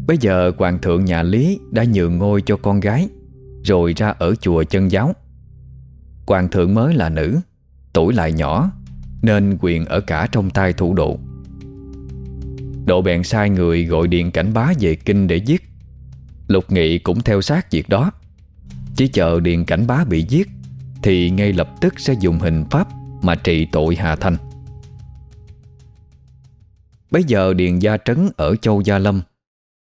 Bây giờ hoàng thượng nhà Lý Đã nhường ngôi cho con gái, Rồi ra ở chùa chân giáo. Hoàng thượng mới là nữ Tuổi lại nhỏ Nên quyền ở cả trong tay thủ độ. Độ bèn sai người gọi điện cảnh bá về kinh để giết. Lục nghị cũng theo sát việc đó. Chỉ chờ điện cảnh bá bị giết Thì ngay lập tức sẽ dùng hình pháp Mà trị tội Hà Thanh. Bây giờ Điền Gia Trấn ở Châu Gia Lâm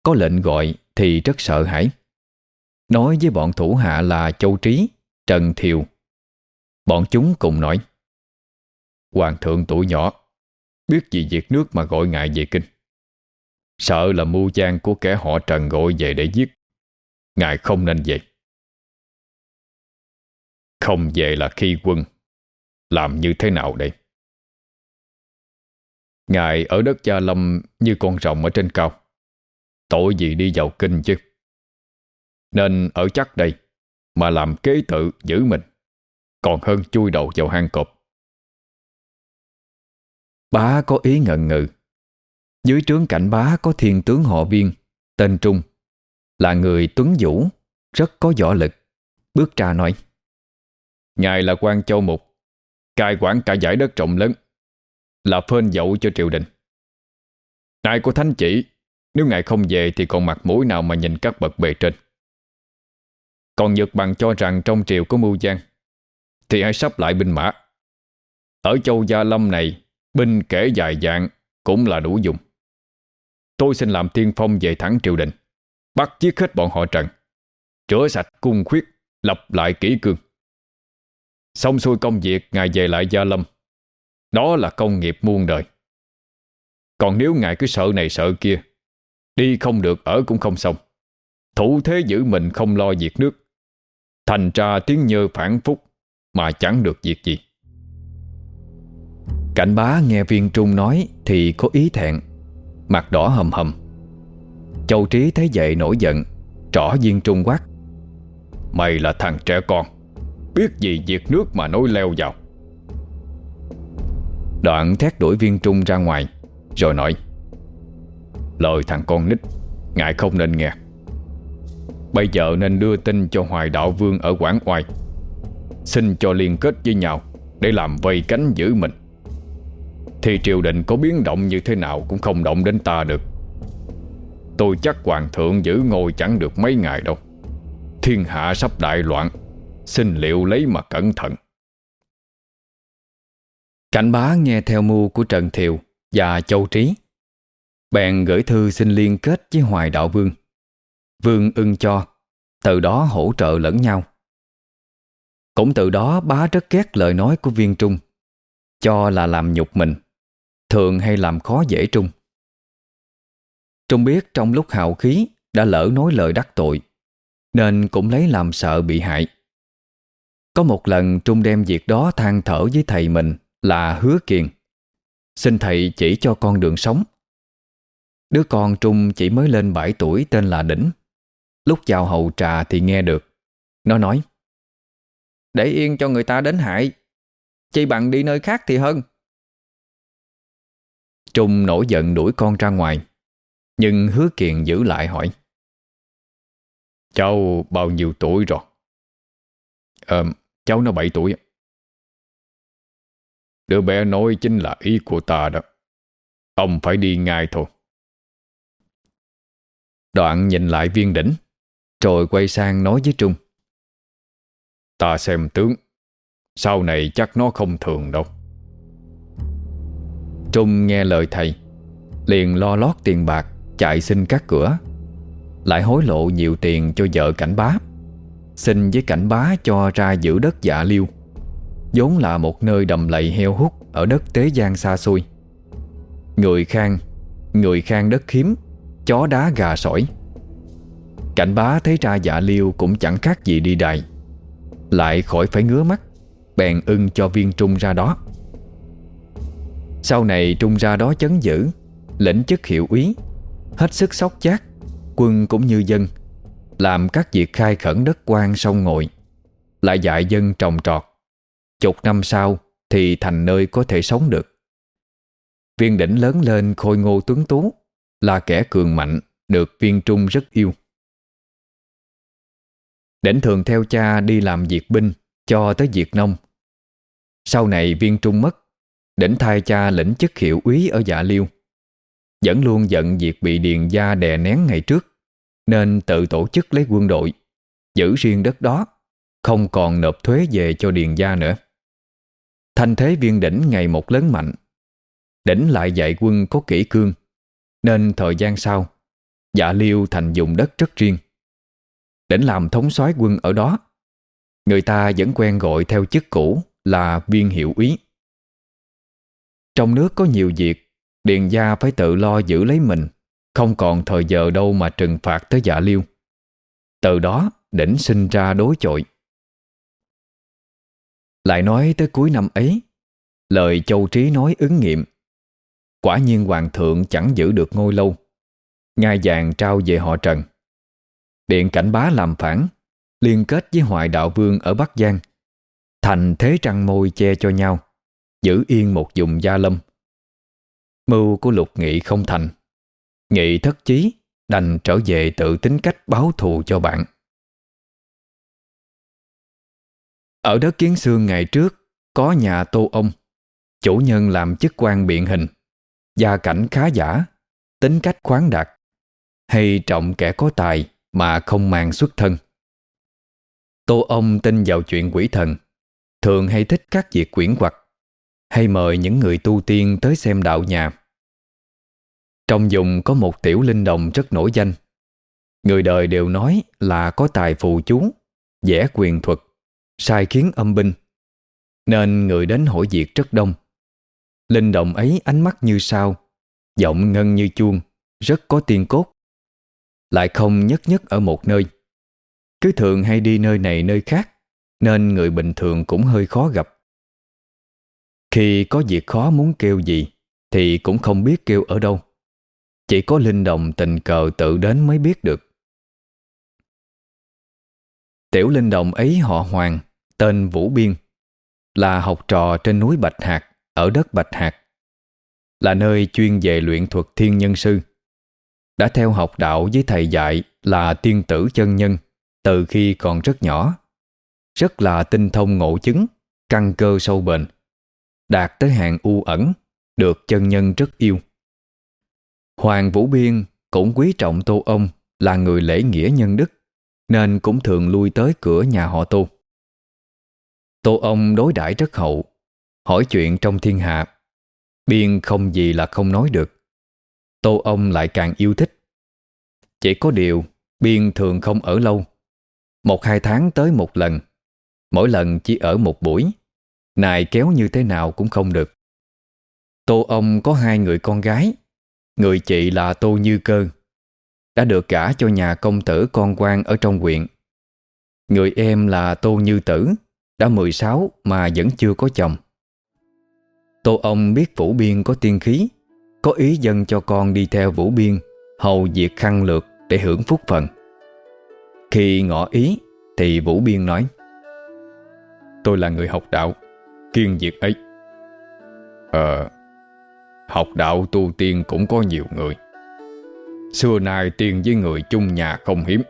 Có lệnh gọi thì rất sợ hãi. Nói với bọn thủ hạ là Châu Trí, Trần Thiều Bọn chúng cùng nói, Hoàng thượng tuổi nhỏ, Biết gì việc nước mà gọi ngài về kinh. Sợ là mưu gian của kẻ họ Trần gọi về để giết. Ngài không nên về. Không về là khi quân, Làm như thế nào đây? Ngài ở đất Gia Lâm Như con rồng ở trên cao. Tội gì đi vào kinh chứ? Nên ở chắc đây Mà làm kế tự giữ mình. Còn hơn chui đầu vào hang cọp. Bá có ý ngần ngừ. Dưới trướng cảnh bá có thiên tướng họ viên, Tên Trung, Là người tuấn vũ, Rất có võ lực. Bước ra nói, Ngài là quan châu mục, Cai quản cả giải đất rộng lớn, Là phên dậu cho triều đình. Nay của thánh chỉ, Nếu ngài không về thì còn mặt mũi nào mà nhìn các bậc bề trên. Còn Nhật Bằng cho rằng trong triều có mưu gian thì hãy sắp lại binh mã. Ở châu Gia Lâm này, Binh kể dài dạng Cũng là đủ dùng. Tôi xin làm tiên phong về thẳng triều đình, Bắt giết hết bọn họ trần Rửa sạch cung khuyết, Lập lại kỹ cương. Xong xuôi công việc, Ngài về lại Gia Lâm. Đó là công nghiệp muôn đời. Còn nếu Ngài cứ sợ này sợ kia, Đi không được, ở cũng không xong. Thủ thế giữ mình không lo việc nước, Thành ra tiếng nhơ phản phúc. Mà chẳng được việc gì. Cảnh bá nghe viên trung nói Thì có ý thẹn, Mặt đỏ hầm hầm. Châu Trí thấy vậy nổi giận, Trỏ viên trung quát, Mày là thằng trẻ con, Biết gì việc nước mà nối leo vào? Đoạn thét đuổi viên trung ra ngoài, Rồi nói, Lời thằng con nít ngại không nên nghe. Bây giờ nên đưa tin cho Hoài Đạo Vương ở Quảng Oai. Xin cho liên kết với nhau Để làm vây cánh giữ mình. Thì triều đình có biến động như thế nào Cũng không động đến ta được. Tôi chắc hoàng thượng giữ ngôi chẳng được mấy ngày đâu. Thiên hạ sắp đại loạn, Xin liệu lấy mà cẩn thận. Cảnh bá nghe theo mưu của Trần Thiều Và Châu Trí, Bèn gửi thư xin liên kết với Hoài Đạo Vương. Vương ưng cho, Từ đó hỗ trợ lẫn nhau. Cũng từ đó bá rất ghét lời nói của viên trung. Cho là làm nhục mình, Thường hay làm khó dễ trung. Trung biết trong lúc hào khí Đã lỡ nói lời đắc tội, Nên cũng lấy làm sợ bị hại. Có một lần Trung đem việc đó than thở với thầy mình Là Hứa Kiền. Xin thầy chỉ cho con đường sống. Đứa con Trung chỉ mới lên 7 tuổi tên là Đỉnh. Lúc vào hậu trà thì nghe được. Nó nói để yên cho người ta đến hại. Chỉ bằng đi nơi khác thì hơn. Trung nổi giận đuổi con ra ngoài Nhưng hứa kiền giữ lại hỏi Cháu bao nhiêu tuổi rồi? Ờ, cháu nó 7 tuổi. Đứa bé nói chính là ý của ta đó. Ông phải đi ngay thôi. Đoạn nhìn lại viên đỉnh Rồi quay sang nói với Trung Ta xem tướng. Sau này chắc nó không thường đâu. Trung nghe lời thầy Liền lo lót tiền bạc Chạy xin các cửa. Lại hối lộ nhiều tiền cho vợ cảnh bá. Xin với cảnh bá cho ra giữ đất dạ liêu. Vốn là một nơi đầm lầy heo hút Ở đất Tế Giang xa xôi. Người khang Người khang đất hiếm, Chó đá gà sỏi. Cảnh bá thấy ra dạ liêu Cũng chẳng khác gì đi đài. Lại khỏi phải ngứa mắt, Bèn ưng cho viên trung ra đó. Sau này trung ra đó chấn giữ, Lĩnh chức hiệu úy, Hết sức sóc chát, Quân cũng như dân, Làm các việc khai khẩn đất quan sông ngội Lại dạy dân trồng trọt. Chục năm sau Thì thành nơi có thể sống được. Viên đỉnh lớn lên khôi ngô tuấn tú, Là kẻ cường mạnh, Được viên trung rất yêu. Đỉnh thường theo cha đi làm việc binh, Cho tới việc nông. Sau này viên trung mất Đỉnh thay cha lĩnh chức hiệu úy ở dạ liêu. Vẫn luôn giận việc bị điền gia đè nén ngày trước, Nên tự tổ chức lấy quân đội, Giữ riêng đất đó, Không còn nộp thuế về cho điền gia nữa. Thanh thế viên đỉnh ngày một lớn mạnh, Đỉnh lại dạy quân có kỹ cương, Nên thời gian sau Dạ liêu thành dùng đất rất riêng. Đỉnh làm thống soái quân ở đó. Người ta vẫn quen gọi theo chức cũ Là viên hiệu úy. Trong nước có nhiều việc, Điền gia phải tự lo giữ lấy mình, Không còn thời giờ đâu mà trừng phạt tới dạ liêu. Từ đó, đỉnh sinh ra đối chọi. Lại nói tới cuối năm ấy, Lời châu trí nói ứng nghiệm. Quả nhiên hoàng thượng chẳng giữ được ngôi lâu. Ngai vàng trao về họ Trần. Điện cảnh bá làm phản, Liên kết với hoại đạo vương ở Bắc Giang. Thành thế trăng môi che cho nhau, Giữ yên một vùng gia lâm. Mưu của lục nghị không thành. Nghị thất chí, Đành trở về tự tính cách báo thù cho bạn. Ở đất Kiến Sương ngày trước, Có nhà tô ông, Chủ nhân làm chức quan biện hình. Gia cảnh khá giả, Tính cách khoáng đạt, Hay trọng kẻ có tài. Mà không màng xuất thân. Tô ông tin vào chuyện quỷ thần, Thường hay thích các việc quyển quặc Hay mời những người tu tiên tới xem đạo nhà. Trong vùng có một tiểu linh đồng rất nổi danh. Người đời đều nói là có tài phù chú, vẽ quyền thuật, Sai khiến âm binh. Nên người đến hỏi việc rất đông. Linh động ấy ánh mắt như sao, Giọng ngân như chuông, Rất có tiên cốt. Lại không nhất nhất ở một nơi. Cứ thường hay đi nơi này nơi khác, Nên người bình thường cũng hơi khó gặp. Khi có việc khó muốn kêu gì, Thì cũng không biết kêu ở đâu. Chỉ có linh đồng tình cờ tự đến mới biết được. Tiểu linh đồng ấy họ Hoàng, Tên Vũ Biên, Là học trò trên núi Bạch Hạc, ở đất Bạch Hạc, là nơi chuyên về luyện thuật thiên nhân sư. Đã theo học đạo với thầy dạy là tiên tử chân nhân từ khi còn rất nhỏ. Rất là tinh thông ngộ chứng, căn cơ sâu bền. Đạt tới hạng u ẩn, được chân nhân rất yêu. Hoàng Vũ Biên cũng quý trọng Tô Ông là người lễ nghĩa nhân đức, nên cũng thường lui tới cửa nhà họ Tô. Tô Ông đối đãi rất hậu, Hỏi chuyện trong thiên hạ Biên không gì là không nói được Tô ông lại càng yêu thích. Chỉ có điều, Biên thường không ở lâu. Một hai tháng tới một lần. Mỗi lần chỉ ở một buổi. Nài kéo như thế nào cũng không được. Tô ông có hai người con gái. Người chị là Tô Như Cơ. Đã được gả cho nhà công tử con quan ở trong huyện. Người em là Tô Như Tử. Đã 16 mà vẫn chưa có chồng. Tô ông biết Vũ Biên có tiên khí. Có ý dân cho con đi theo Vũ Biên, Hầu việc khăn lược để hưởng phúc phần Khi ngỏ ý, Thì Vũ Biên nói, Tôi là người học đạo Kiên việc ấy. Ờ Học đạo tu tiên cũng có nhiều người. Xưa nay tiên với người chung nhà không hiếm.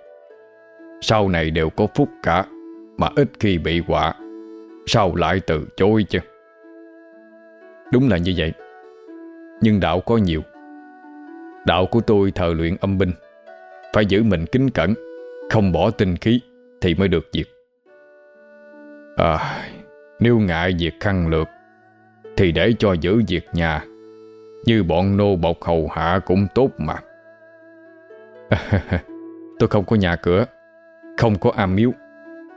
Sau này đều có phúc cả, Mà ít khi bị quả. Sao lại từ chối chứ? Đúng là như vậy. Nhưng đạo có nhiều. Đạo của tôi thờ luyện âm binh. Phải giữ mình kính cẩn, Không bỏ tinh khí Thì mới được việc À Nếu ngại việc khăn lược, Thì để cho giữ việc nhà. Như bọn nô bọc hầu hạ cũng tốt mà. Tôi không có nhà cửa, Không có am miếu,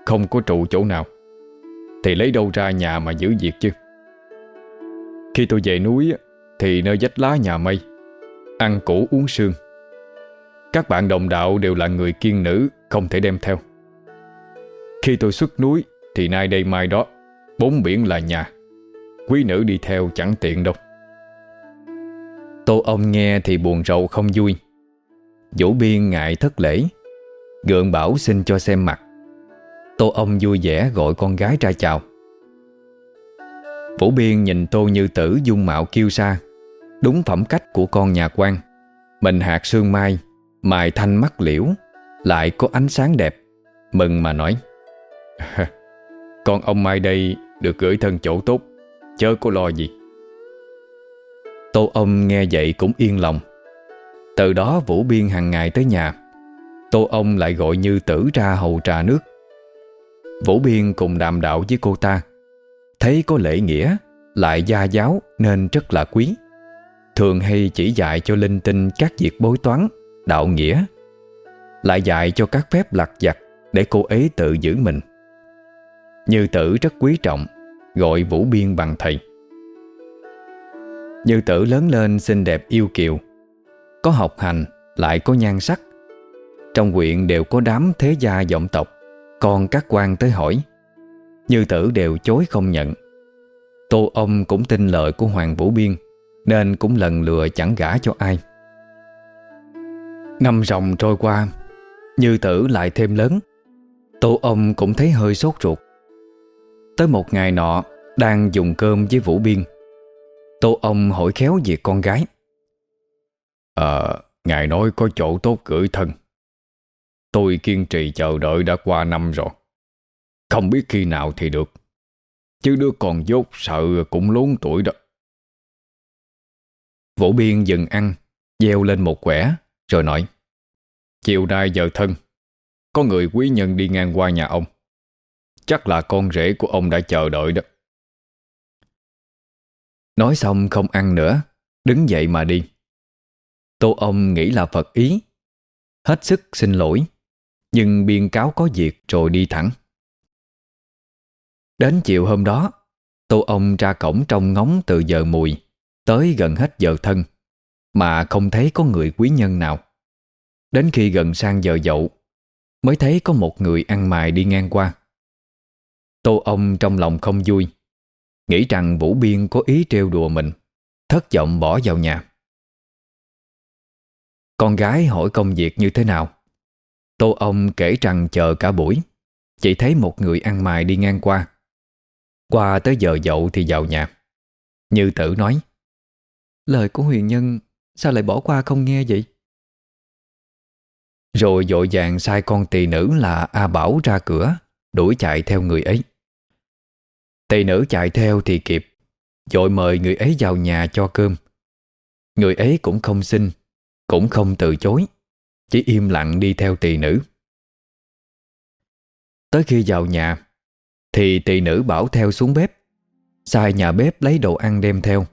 Không có trụ chỗ nào. Thì lấy đâu ra nhà mà giữ việc chứ? Khi tôi về núi thì nơi dách lá nhà mây, Ăn củ uống sương. Các bạn đồng đạo đều là người kiên nữ, Không thể đem theo. Khi tôi xuất núi, Thì nay đây mai đó, Bốn biển là nhà. Quý nữ đi theo chẳng tiện đâu. Tô ông nghe thì buồn rầu không vui. Vũ biên ngại thất lễ. Gượng bảo xin cho xem mặt. Tô ông vui vẻ gọi con gái ra chào. Vũ biên nhìn Tô Như Tử dung mạo kiêu sa Đúng phẩm cách của con nhà quan. Mình hạt sương mai, Mài thanh mắt liễu, Lại có ánh sáng đẹp. Mừng mà nói, Con ông Mai đây được gửi thân chỗ tốt, Chớ có lo gì. Tô ông nghe vậy cũng yên lòng. Từ đó Vũ Biên hàng ngày tới nhà, Tô ông lại gọi Như Tử ra hầu trà nước. Vũ Biên cùng đàm đạo với cô ta, Thấy có lễ nghĩa, Lại gia giáo nên rất là quý. Thường hay chỉ dạy cho linh tinh các việc bối toán, Đạo nghĩa, Lại dạy cho các phép lặt vặt Để cô ấy tự giữ mình. Như tử rất quý trọng, Gọi Vũ Biên bằng thầy. Như tử lớn lên xinh đẹp yêu kiều, Có học hành, Lại có nhan sắc. Trong huyện đều có đám thế gia vọng tộc, Còn các quan tới hỏi. Như tử đều chối không nhận. Tô ông cũng tin lời của Hoàng Vũ Biên. Nên cũng lần lừa chẳng gả cho ai. Năm ròng trôi qua Như tử lại thêm lớn. Tô ông cũng thấy hơi sốt ruột. Tới một ngày nọ Đang dùng cơm với Vũ Biên. Tô ông hỏi khéo về con gái. Ờ, ngài nói có chỗ tốt gửi thân. Tôi kiên trì chờ đợi đã qua năm rồi. Không biết khi nào thì được. Chứ đứa con dốt sợ cũng lốn tuổi đó. Vũ Biên dừng ăn, Gieo lên một quẻ, Rồi nói, Chiều nay giờ thân, Có người quý nhân đi ngang qua nhà ông. Chắc là con rể của ông đã chờ đợi đó. Nói xong không ăn nữa, Đứng dậy mà đi. Tô ông nghĩ là Phật ý, Hết sức xin lỗi, Nhưng biên cáo có việc rồi đi thẳng. Đến chiều hôm đó, Tô ông ra cổng trong ngóng từ giờ mùi. Tới gần hết giờ thân, Mà không thấy có người quý nhân nào. Đến khi gần sang giờ dậu, Mới thấy có một người ăn mài đi ngang qua. Tô ông trong lòng không vui, Nghĩ rằng Vũ Biên có ý trêu đùa mình, Thất vọng bỏ vào nhà. Con gái hỏi công việc như thế nào? Tô ông kể rằng chờ cả buổi, Chỉ thấy một người ăn mài đi ngang qua. Qua tới giờ dậu thì vào nhà, Như tử nói. Lời của huyền nhân, Sao lại bỏ qua không nghe vậy? Rồi dội vàng sai con tỳ nữ là A Bảo ra cửa, Đuổi chạy theo người ấy. Tỳ nữ chạy theo thì kịp, Dội mời người ấy vào nhà cho cơm. Người ấy cũng không xin, Cũng không từ chối, Chỉ im lặng đi theo tỳ nữ. Tới khi vào nhà, Thì tỳ nữ bảo theo xuống bếp, Sai nhà bếp lấy đồ ăn đem theo.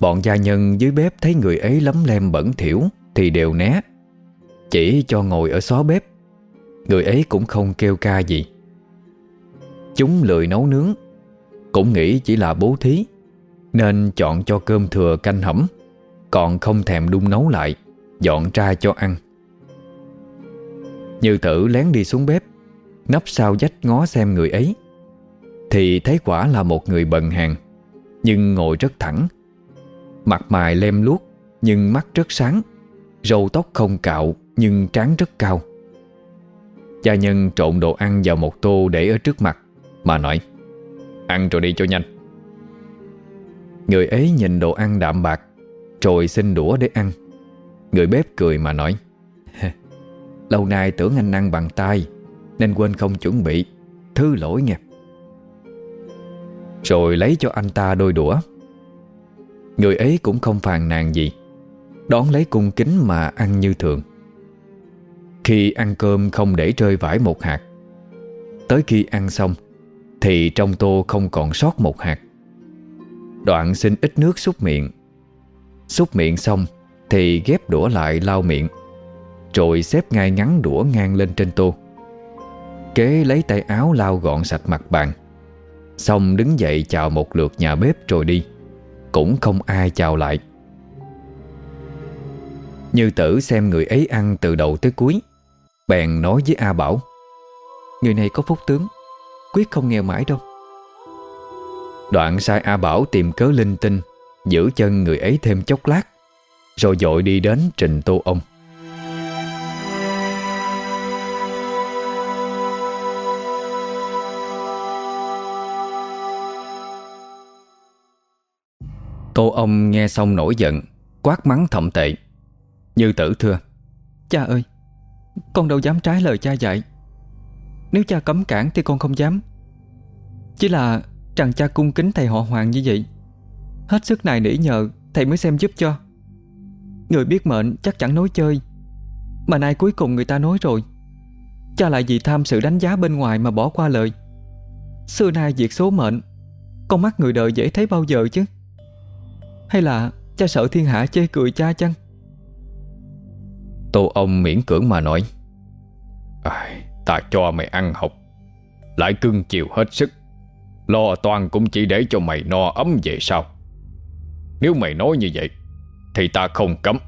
Bọn gia nhân dưới bếp thấy người ấy lấm lem bẩn thỉu Thì đều né. Chỉ cho ngồi ở xó bếp. Người ấy cũng không kêu ca gì. Chúng lười nấu nướng, Cũng nghĩ chỉ là bố thí, Nên chọn cho cơm thừa canh hẩm Còn không thèm đun nấu lại, Dọn ra cho ăn. Như tử lén đi xuống bếp, Nấp sau dách ngó xem người ấy, Thì thấy quả là một người bần hàng, Nhưng ngồi rất thẳng. Mặt mày lem luốc, Nhưng mắt rất sáng. Râu tóc không cạo, Nhưng trán rất cao. Gia nhân trộn đồ ăn vào một tô để ở trước mặt, Mà nói, Ăn rồi đi cho nhanh. Người ấy nhìn đồ ăn đạm bạc, Rồi xin đũa để ăn. Người bếp cười mà nói Lâu nay tưởng anh ăn bằng tay, Nên quên không chuẩn bị. Thứ lỗi nghe. Rồi lấy cho anh ta đôi đũa. Người ấy cũng không phàn nàn gì. Đón lấy cung kính mà ăn như thường. Khi ăn cơm không để rơi vải một hạt. Tới khi ăn xong, Thì trong tô không còn sót một hạt. Đoạn xin ít nước xúc miệng. Xúc miệng xong, Thì ghép đũa lại lau miệng, Rồi xếp ngay ngắn đũa ngang lên trên tô. Kế lấy tay áo lau gọn sạch mặt bàn. Xong đứng dậy chào một lượt nhà bếp rồi đi cũng không ai chào lại. Như tử xem người ấy ăn từ đầu tới cuối, Bèn nói với A Bảo, Người này có phúc tướng, Quyết không nghèo mãi đâu. Đoạn sai A Bảo tìm cớ linh tinh, Giữ chân người ấy thêm chốc lát, Rồi dội đi đến trình tô ông. Tô ông nghe xong nổi giận, Quát mắng thậm tệ. Như tử thưa, Cha ơi, Con đâu dám trái lời cha dạy. Nếu cha cấm cản thì con không dám. Chỉ là Rằng cha cung kính thầy họ hoàng như vậy. Hết sức này nỉ nhờ, Thầy mới xem giúp cho. Người biết mệnh chắc chẳng nói chơi, Mà nay cuối cùng người ta nói rồi. Cha lại vì tham sự đánh giá bên ngoài Mà bỏ qua lời. Xưa nay việc số mệnh, Con mắt người đời dễ thấy bao giờ chứ? Hay là cha sợ thiên hạ chê cười cha chăng? Tô ông miễn cưỡng mà nói à, Ta cho mày ăn học Lại cưng chiều hết sức Lo toan cũng chỉ để cho mày no ấm về sau. Nếu mày nói như vậy Thì ta không cấm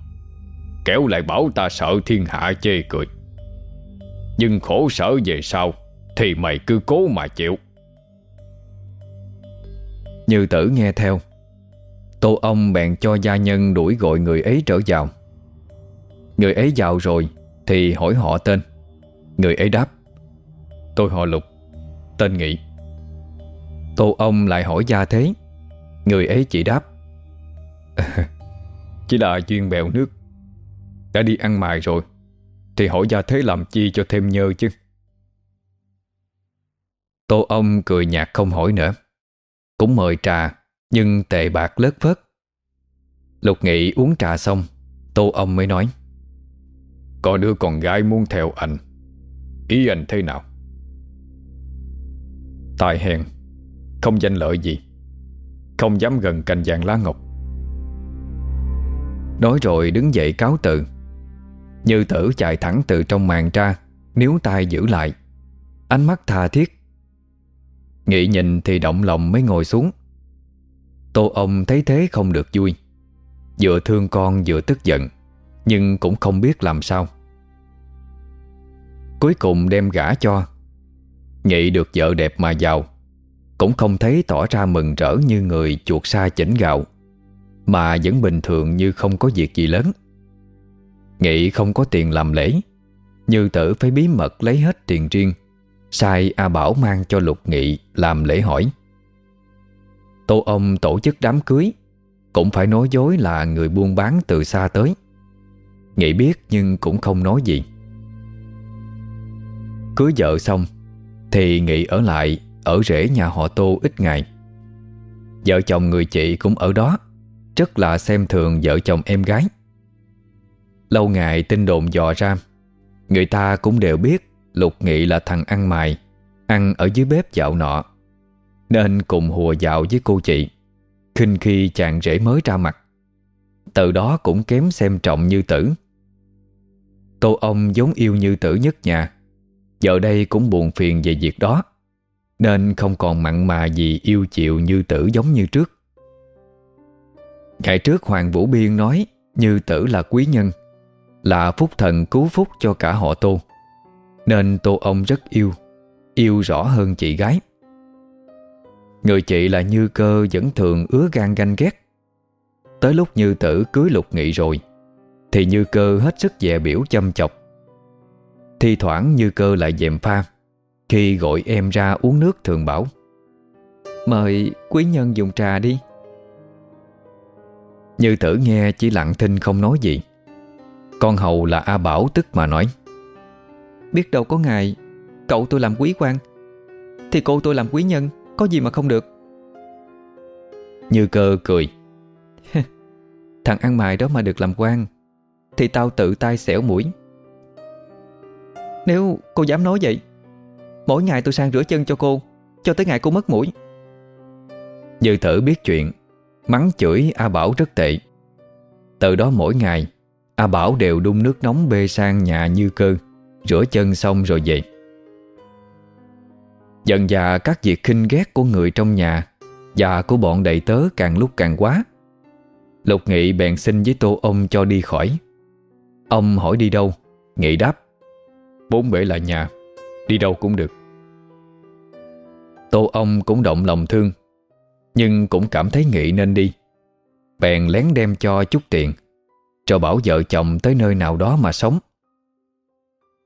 Kéo lại bảo ta sợ thiên hạ chê cười. Nhưng khổ sở về sau Thì mày cứ cố mà chịu. Như tử nghe theo Tô ông bèn cho gia nhân đuổi gọi người ấy trở vào. Người ấy vào rồi Thì hỏi họ tên. Người ấy đáp, Tôi họ Lục, Tên Nghị. Tô ông lại hỏi gia thế. Người ấy chỉ đáp, Chỉ là duyên bèo nước. Đã đi ăn mài rồi, Thì hỏi gia thế làm chi cho thêm nhơ chứ? Tô ông cười nhạt không hỏi nữa, Cũng mời trà nhưng tệ bạc lớt phớt Lục Nghị uống trà xong, Tô ông mới nói, Có đứa con gái muốn theo anh. Ý anh thế nào? Tài hèn, Không danh lợi gì, Không dám gần cành vàng lá ngọc. Nói rồi đứng dậy cáo từ. Như tử chạy thẳng từ trong màn ra Níu tay giữ lại. Ánh mắt tha thiết. Nghị nhìn thì động lòng mới ngồi xuống. Tô ông thấy thế không được vui. Vừa thương con vừa tức giận, Nhưng cũng không biết làm sao. Cuối cùng đem gả cho. Nghị được vợ đẹp mà giàu, Cũng không thấy tỏ ra mừng rỡ như người chuột xa chỉnh gạo, Mà vẫn bình thường như không có việc gì lớn. Nghị không có tiền làm lễ, Như tử phải bí mật lấy hết tiền riêng, Sai A Bảo mang cho Lục Nghị làm lễ hỏi. Tô ông tổ chức đám cưới. Cũng phải nói dối là người buôn bán từ xa tới. Nghĩ biết nhưng cũng không nói gì. Cưới vợ xong, Thì Nghị ở lại, Ở rễ nhà họ Tô ít ngày. Vợ chồng người chị cũng ở đó, Rất là xem thường vợ chồng em gái. Lâu ngày tin đồn dò ra, Người ta cũng đều biết Lục Nghị là thằng ăn mày, Ăn ở dưới bếp dạo nọ nên cùng hùa dạo với cô chị, khinh khi chàng rể mới ra mặt. Từ đó cũng kém xem trọng như tử. Tô ông giống yêu như tử nhất nhà, Giờ đây cũng buồn phiền về việc đó, Nên không còn mặn mà gì yêu chịu như tử giống như trước. Ngày trước Hoàng Vũ Biên nói Như tử là quý nhân, Là phúc thần cứu phúc cho cả họ Tô, Nên Tô ông rất yêu Yêu rõ hơn chị gái. Người chị là Như Cơ vẫn thường ứa gan ganh ghét. Tới lúc Như Tử cưới Lục Nghị rồi, Thì Như Cơ hết sức dè biểu chăm chọc. Thi thoảng Như Cơ lại dèm pha, Khi gọi em ra uống nước thường bảo, Mời quý nhân dùng trà đi. Như Tử nghe chỉ lặng thinh không nói gì. Con hầu là A Bảo tức mà nói, Biết đâu có ngày Cậu tôi làm quý quan, Thì cô tôi làm quý nhân có gì mà không được. Như cơ cười. Thằng ăn mày đó mà được làm quan, Thì tao tự tay xẻo mũi. Nếu cô dám nói vậy, Mỗi ngày tôi sang rửa chân cho cô, Cho tới ngày cô mất mũi. Dư thử biết chuyện, Mắng chửi A Bảo rất tệ. Từ đó mỗi ngày, A Bảo đều đun nước nóng bê sang nhà Như cơ, Rửa chân xong rồi về. Dần dà các việc khinh ghét của người trong nhà Và của bọn đầy tớ càng lúc càng quá. Lục Nghị bèn xin với Tô ông cho đi khỏi. Ông hỏi đi đâu? Nghị đáp, Bốn bể là nhà, Đi đâu cũng được. Tô ông cũng động lòng thương, Nhưng cũng cảm thấy Nghị nên đi. Bèn lén đem cho chút tiền, Cho bảo vợ chồng tới nơi nào đó mà sống.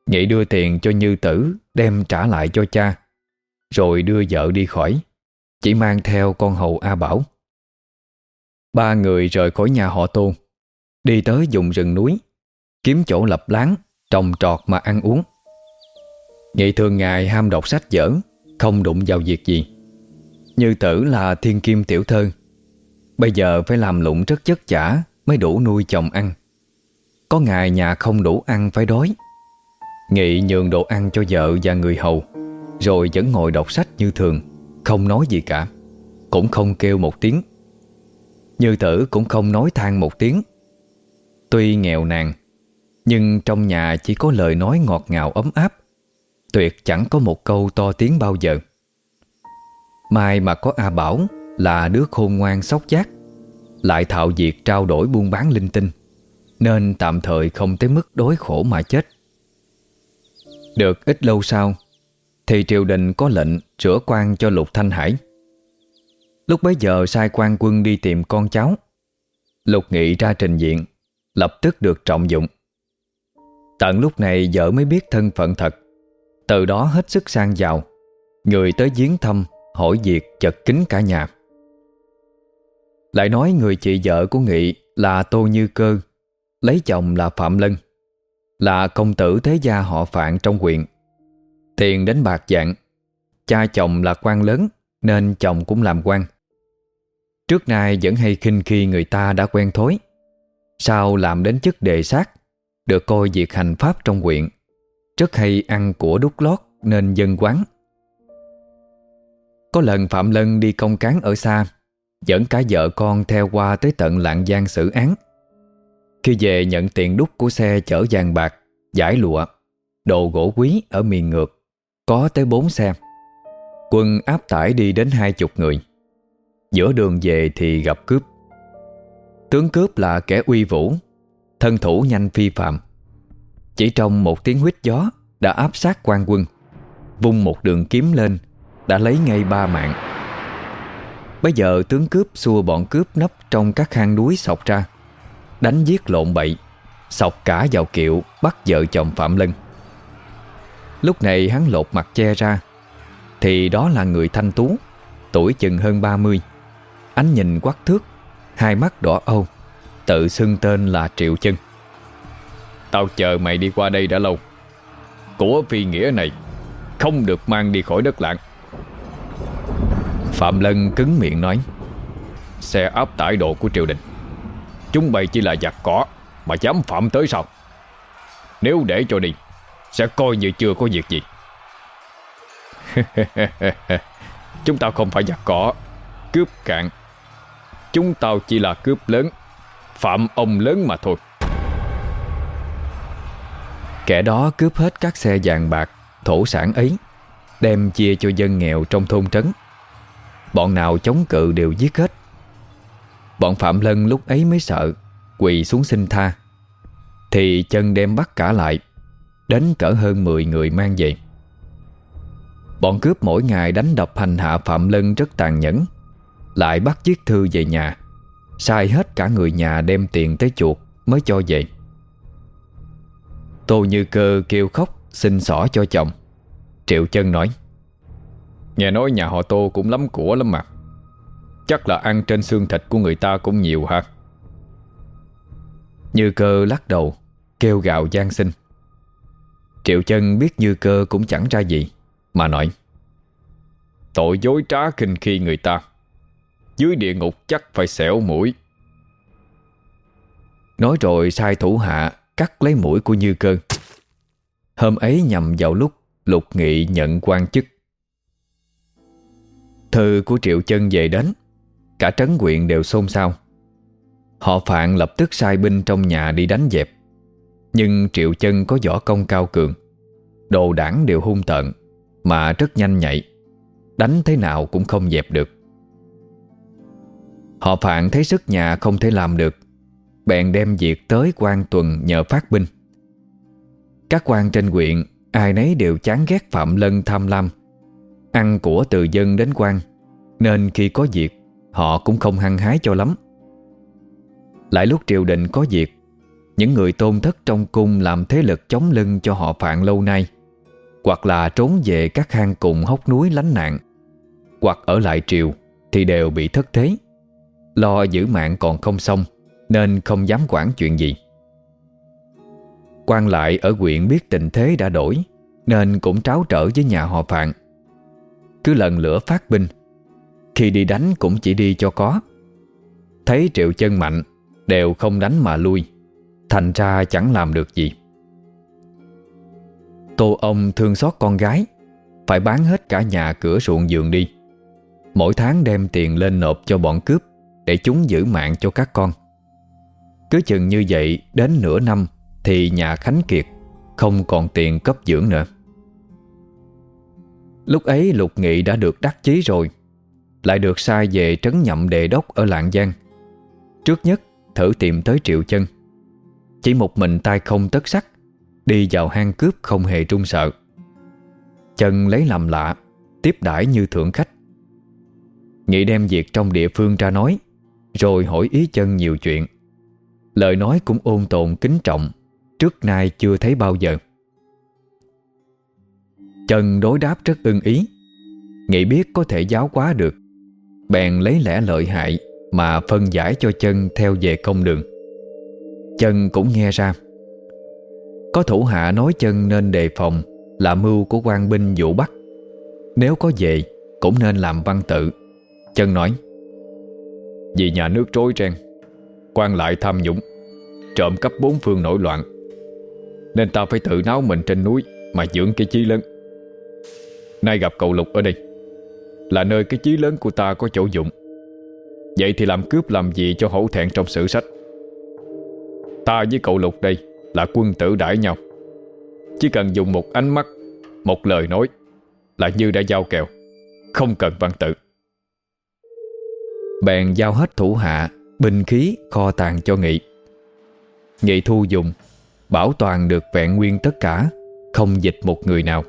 Nghị đưa tiền cho Như Tử, Đem trả lại cho cha. Rồi đưa vợ đi khỏi. Chỉ mang theo con hầu A Bảo. Ba người rời khỏi nhà họ Tôn Đi tới vùng rừng núi, Kiếm chỗ lập láng, Trồng trọt mà ăn uống. Nghị thường ngày ham đọc sách dở Không đụng vào việc gì. Như tử là thiên kim tiểu thơ, Bây giờ phải làm lụng rất chất chả Mới đủ nuôi chồng ăn. Có ngày nhà không đủ ăn phải đói, Nghị nhường đồ ăn cho vợ và người hầu. Rồi vẫn ngồi đọc sách như thường, Không nói gì cả, Cũng không kêu một tiếng. Như tử cũng không nói than một tiếng. Tuy nghèo nàn, Nhưng trong nhà chỉ có lời nói ngọt ngào ấm áp, Tuyệt chẳng có một câu to tiếng bao giờ. Mai mà có A Bảo Là đứa khôn ngoan sóc giác, Lại thạo việc trao đổi buôn bán linh tinh, Nên tạm thời không tới mức đối khổ mà chết. Được ít lâu sau thì triều đình có lệnh Sửa quan cho Lục Thanh Hải. Lúc bấy giờ sai quan quân đi tìm con cháu. Lục Nghị ra trình diện, Lập tức được trọng dụng. Tận lúc này vợ mới biết thân phận thật. Từ đó hết sức sang giàu. Người tới giếng thăm, Hỏi việc, chật kính cả nhà. Lại nói người chị vợ của Nghị Là Tô Như Cơ, Lấy chồng là Phạm Lân, Là công tử thế gia họ Phạm trong huyện. Tiền đến bạc dạng. Cha chồng là quan lớn, Nên chồng cũng làm quan. Trước nay vẫn hay khinh khi người ta đã quen thối. Sau làm đến chức đề sát, Được coi việc hành pháp trong quyện Rất hay ăn của đúc lót Nên dân quán. Có lần Phạm Lân đi công cán ở xa, Dẫn cả vợ con theo qua Tới tận lạng giang xử án. Khi về nhận tiền đúc của xe chở vàng bạc, Giải lụa, Đồ gỗ quý ở miền ngược. Có tới bốn xe. Quân áp tải đi đến hai chục người. Giữa đường về thì gặp cướp. Tướng cướp là kẻ uy vũ, Thân thủ nhanh phi phạm. Chỉ trong một tiếng huyết gió Đã áp sát quan quân, Vung một đường kiếm lên, Đã lấy ngay ba mạng. Bây giờ tướng cướp xua bọn cướp nấp Trong các hang núi sọc ra, Đánh giết lộn bậy, Sọc cả vào kiệu, bắt vợ chồng Phạm Lân. Lúc này hắn lột mặt che ra. Thì đó là người thanh tú, Tuổi chừng hơn 30 Ánh nhìn quắc thước, Hai mắt đỏ âu, Tự xưng tên là Triệu Chân. Tao chờ mày đi qua đây đã lâu. Của phi nghĩa này, Không được mang đi khỏi đất lạng Phạm Lân cứng miệng nói, Xe áp tải đồ của triều đình, Chúng bày chỉ là giặc cỏ, Mà dám phạm tới sao? Nếu để cho đi sẽ coi như chưa có việc gì. Chúng tao không phải giặc cỏ, Cướp cạn. Chúng tao chỉ là cướp lớn, Phạm ông lớn mà thôi. Kẻ đó cướp hết các xe vàng bạc, Thổ sản ấy, Đem chia cho dân nghèo trong thôn trấn. Bọn nào chống cự đều giết hết. Bọn Phạm Lân lúc ấy mới sợ, Quỳ xuống xin tha. Thì chân đem bắt cả lại Đến cỡ hơn 10 người mang về. Bọn cướp mỗi ngày đánh đập hành hạ Phạm Lân rất tàn nhẫn, Lại bắt chiếc thư về nhà, Sai hết cả người nhà đem tiền tới chuột Mới cho về. Tô Như Cơ kêu khóc, Xin xỏ cho chồng. Triệu chân nói, Nghe nói nhà họ Tô cũng lắm của lắm mà. Chắc là ăn trên xương thịt của người ta cũng nhiều ha. Như cơ lắc đầu, Kêu gạo gian sinh. Triệu chân biết như cơ cũng chẳng ra gì, Mà nói, Tội dối trá kinh khi người ta. Dưới địa ngục chắc phải xẻo mũi. Nói rồi, sai thủ hạ Cắt lấy mũi của Như Cơ. Hôm ấy nhằm vào lúc Lục Nghị nhận quan chức. Thư của Triệu Chân về đến, Cả trấn quyện đều xôn xao. Họ Phạn lập tức sai binh trong nhà đi đánh dẹp. Nhưng Triệu Chân có võ công cao cường. Đồ đảng đều hung tợn, Mà rất nhanh nhạy. Đánh thế nào cũng không dẹp được. Họ Phạn thấy sức nhà không thể làm được, Bèn đem việc tới quan tuần nhờ phát binh. Các quan trên huyện, Ai nấy đều chán ghét Phạm Lân tham lam. Ăn của từ dân đến quan, Nên khi có việc, Họ cũng không hăng hái cho lắm. Lại lúc triều đình có việc những người tôn thất trong cung Làm thế lực chống lưng cho họ phạn lâu nay, Hoặc là trốn về các hang cùng hốc núi lánh nạn, Hoặc ở lại triều Thì đều bị thất thế. Lo giữ mạng còn không xong, Nên không dám quản chuyện gì. Quan lại ở huyện biết tình thế đã đổi, Nên cũng tráo trở với nhà họ phạn. Cứ lần lửa phát binh, Khi đi đánh cũng chỉ đi cho có. Thấy triệu chân mạnh, Đều không đánh mà lui. Thành ra chẳng làm được gì. Tô ông thương xót con gái, Phải bán hết cả nhà cửa ruộng giường đi. Mỗi tháng đem tiền lên nộp cho bọn cướp Để chúng giữ mạng cho các con. Cứ chừng như vậy, Đến nửa năm thì nhà Khánh Kiệt Không còn tiền cấp dưỡng nữa. Lúc ấy Lục Nghị đã được đắc chí rồi, Lại được sai về trấn nhậm đề đốc ở Lạng Giang. Trước nhất, thử tìm tới Triệu Chân. Chỉ một mình tay không tất sắc, Đi vào hang cướp không hề trung sợ. Chân lấy làm lạ, Tiếp đãi như thượng khách. Nghị đem việc trong địa phương ra nói, Rồi hỏi ý chân nhiều chuyện. Lời nói cũng ôn tồn kính trọng, Trước nay chưa thấy bao giờ. Trần đối đáp rất ưng ý. Nghị biết có thể giáo quá được, Bèn lấy lẽ lợi hại Mà phân giải cho chân theo về công đường. Chân cũng nghe ra. Có thủ hạ nói chân nên đề phòng, Là mưu của quan binh vụ bắt Nếu có về, Cũng nên làm văn tự. Chân nói, Vì nhà nước trối ren, quan lại tham nhũng, Trộm cắp bốn phương nổi loạn, nên ta phải tự náo mình trên núi Mà dưỡng cái chí lớn. Nay gặp cậu Lục ở đây, Là nơi cái chí lớn của ta có chỗ dụng. Vậy thì làm cướp làm gì cho hổ thẹn trong sử sách? Ta với cậu Lục đây Là quân tử đãi nhau. Chỉ cần dùng một ánh mắt, Một lời nói Là như đã giao kèo, Không cần văn tự. Bèn giao hết thủ hạ, Binh khí, kho tàng cho Nghị. Nghị thu dùng, Bảo toàn được vẹn nguyên tất cả, Không dịch một người nào.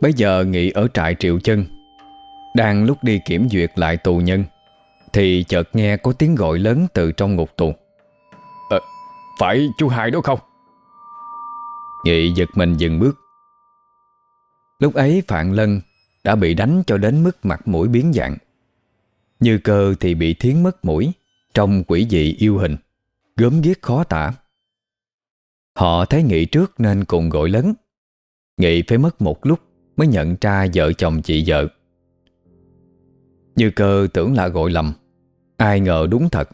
Bây giờ Nghị ở trại Triệu Chân, Đang lúc đi kiểm duyệt lại tù nhân, Thì chợt nghe có tiếng gọi lớn từ trong ngục tù. Phải chú hai đó không? Nghị giật mình dừng bước. Lúc ấy Phạm Lân đã bị đánh cho đến mức mặt mũi biến dạng. Như cơ thì bị thiến mất mũi Trong quỷ dị yêu hình, Gớm ghiếc khó tả. Họ thấy Nghị trước nên cùng gọi lớn. Nghị phải mất một lúc Mới nhận ra vợ chồng chị vợ. Như cơ tưởng là gọi lầm, Ai ngờ đúng thật.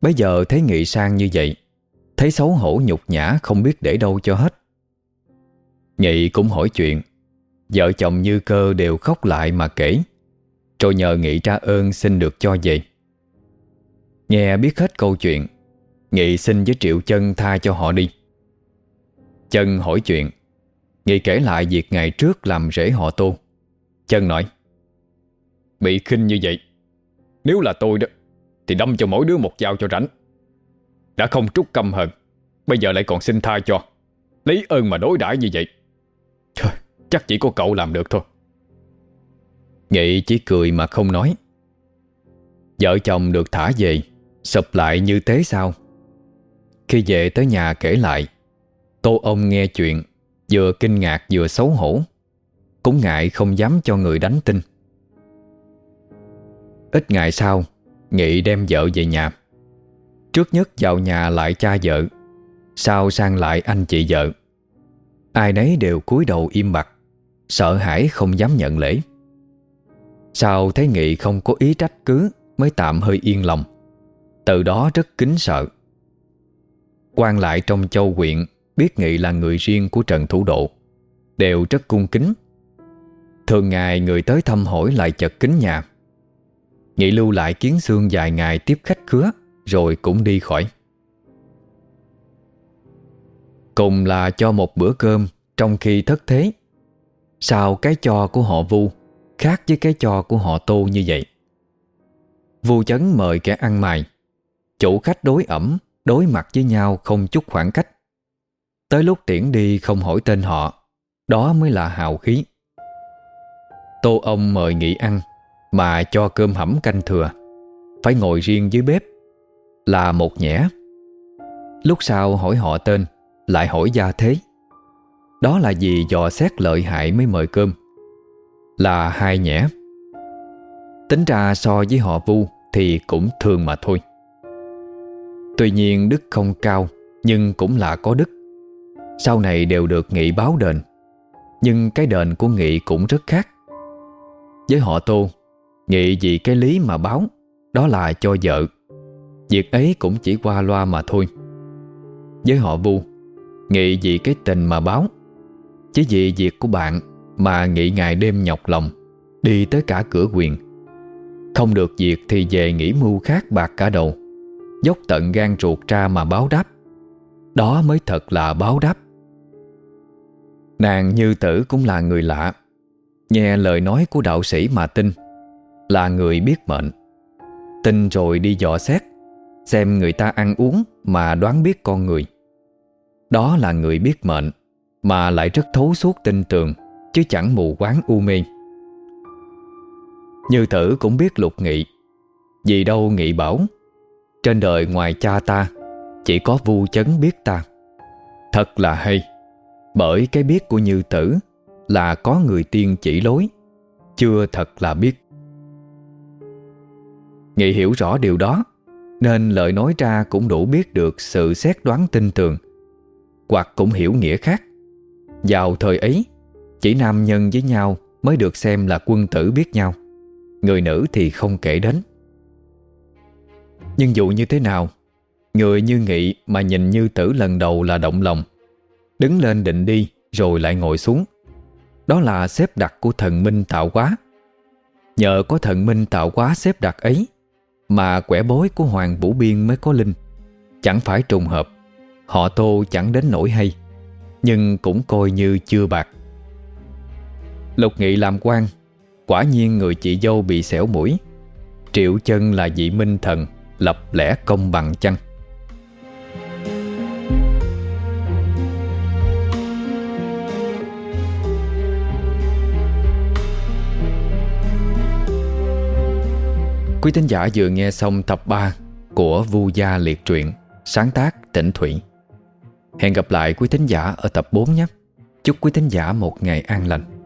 Bây giờ thấy Nghị sang như vậy, Thấy xấu hổ nhục nhã Không biết để đâu cho hết. Nghị cũng hỏi chuyện, Vợ chồng Như cơ đều khóc lại mà kể, Rồi nhờ Nghị tra ơn xin được cho về. Nghe biết hết câu chuyện, Nghị xin với Triệu Chân tha cho họ đi. Chân hỏi chuyện, Nghị kể lại việc ngày trước làm rễ họ tô. Chân nói, Bị khinh như vậy, Nếu là tôi đó thì đâm cho mỗi đứa một dao cho rảnh. Đã không trút căm hận Bây giờ lại còn xin tha cho. Lấy ơn mà đối đãi như vậy. Trời, Chắc chỉ có cậu làm được thôi. Nghị chỉ cười mà không nói. Vợ chồng được thả về Sụp lại như thế sao? Khi về tới nhà kể lại Tô ông nghe chuyện Vừa kinh ngạc vừa xấu hổ. Cũng ngại không dám cho người đánh tin. Ít ngày sau Nghị đem vợ về nhà. Trước nhất vào nhà lại cha vợ, Sau sang lại anh chị vợ. Ai nấy đều cúi đầu im mặt, Sợ hãi không dám nhận lễ. Sau thấy Nghị không có ý trách cứ, Mới tạm hơi yên lòng. Từ đó rất kính sợ. Quan lại trong châu huyện, biết Nghị là người riêng của Trần Thủ Độ, đều rất cung kính. Thường ngày người tới thăm hỏi lại chật kính nhà. Nghị lưu lại kiến xương vài ngày tiếp khách khứa, rồi cũng đi khỏi. Cùng là cho một bữa cơm, trong khi thất thế. Sao cái cho của họ Vu khác với cái cho của họ Tô như vậy? Vu chấn mời kẻ ăn mày. Chủ khách đối ẩm, Đối mặt với nhau không chút khoảng cách Tới lúc tiễn đi không hỏi tên họ, Đó mới là hào khí Tô ông mời nghỉ ăn mà cho cơm hẩm canh thừa. Phải ngồi riêng dưới bếp. Là một nhẽ Lúc sau hỏi họ tên, Lại hỏi gia thế. Đó là vì dò xét lợi hại mới mời cơm. Là hai nhẽ Tính ra so với họ vu Thì cũng thường mà thôi. Tuy nhiên đức không cao, Nhưng cũng là có đức. Sau này đều được nghị báo đền, Nhưng cái đền của nghị cũng rất khác. Với họ tô Nghị vì cái lý mà báo, Đó là cho vợ. Việc ấy cũng chỉ qua loa mà thôi. Với họ vu Nghị vì cái tình mà báo, Chỉ vì việc của bạn Mà nghị ngày đêm nhọc lòng, Đi tới cả cửa quyền. Không được việc thì về nghĩ mưu khác bạc cả đầu, Dốc tận gan ruột ra mà báo đáp. Đó mới thật là báo đáp. Nàng như tử cũng là người lạ, Nghe lời nói của đạo sĩ mà tin. Là người biết mệnh. Tin rồi đi dò xét, Xem người ta ăn uống Mà đoán biết con người. Đó là người biết mệnh, Mà lại rất thấu suốt tin tường, Chứ chẳng mù quáng u mê. Như tử cũng biết lục nghị. Vì đâu nghị bảo? Trên đời ngoài cha ta, Chỉ có vu chấn biết ta. Thật là hay, Bởi cái biết của Như Tử Là có người tiên chỉ lối. Chưa thật là biết. Nghị hiểu rõ điều đó, Nên lời nói ra cũng đủ biết được Sự xét đoán tin tường. Hoặc cũng hiểu nghĩa khác. Vào thời ấy, Chỉ nam nhân với nhau Mới được xem là quân tử biết nhau. Người nữ thì không kể đến. Nhưng dù như thế nào, Người như nghị mà nhìn như tử lần đầu là động lòng. Đứng lên định đi, Rồi lại ngồi xuống. Đó là xếp đặt của thần minh tạo quá Nhờ có thần minh tạo quá xếp đặt ấy mà quẻ bối của Hoàng Vũ Biên mới có linh. Chẳng phải trùng hợp, Họ tô chẳng đến nổi hay, Nhưng cũng coi như chưa bạc. Lục nghị làm quan, Quả nhiên người chị dâu bị xẻo mũi. Triệu chân là dị minh thần, lập lẽ công bằng chăng? Quý tín giả vừa nghe xong tập 3 của Vu Gia Liệt Truyện, sáng tác Tỉnh Thủy. Hẹn gặp lại quý tín giả ở tập 4 nhé. Chúc quý tín giả một ngày an lành.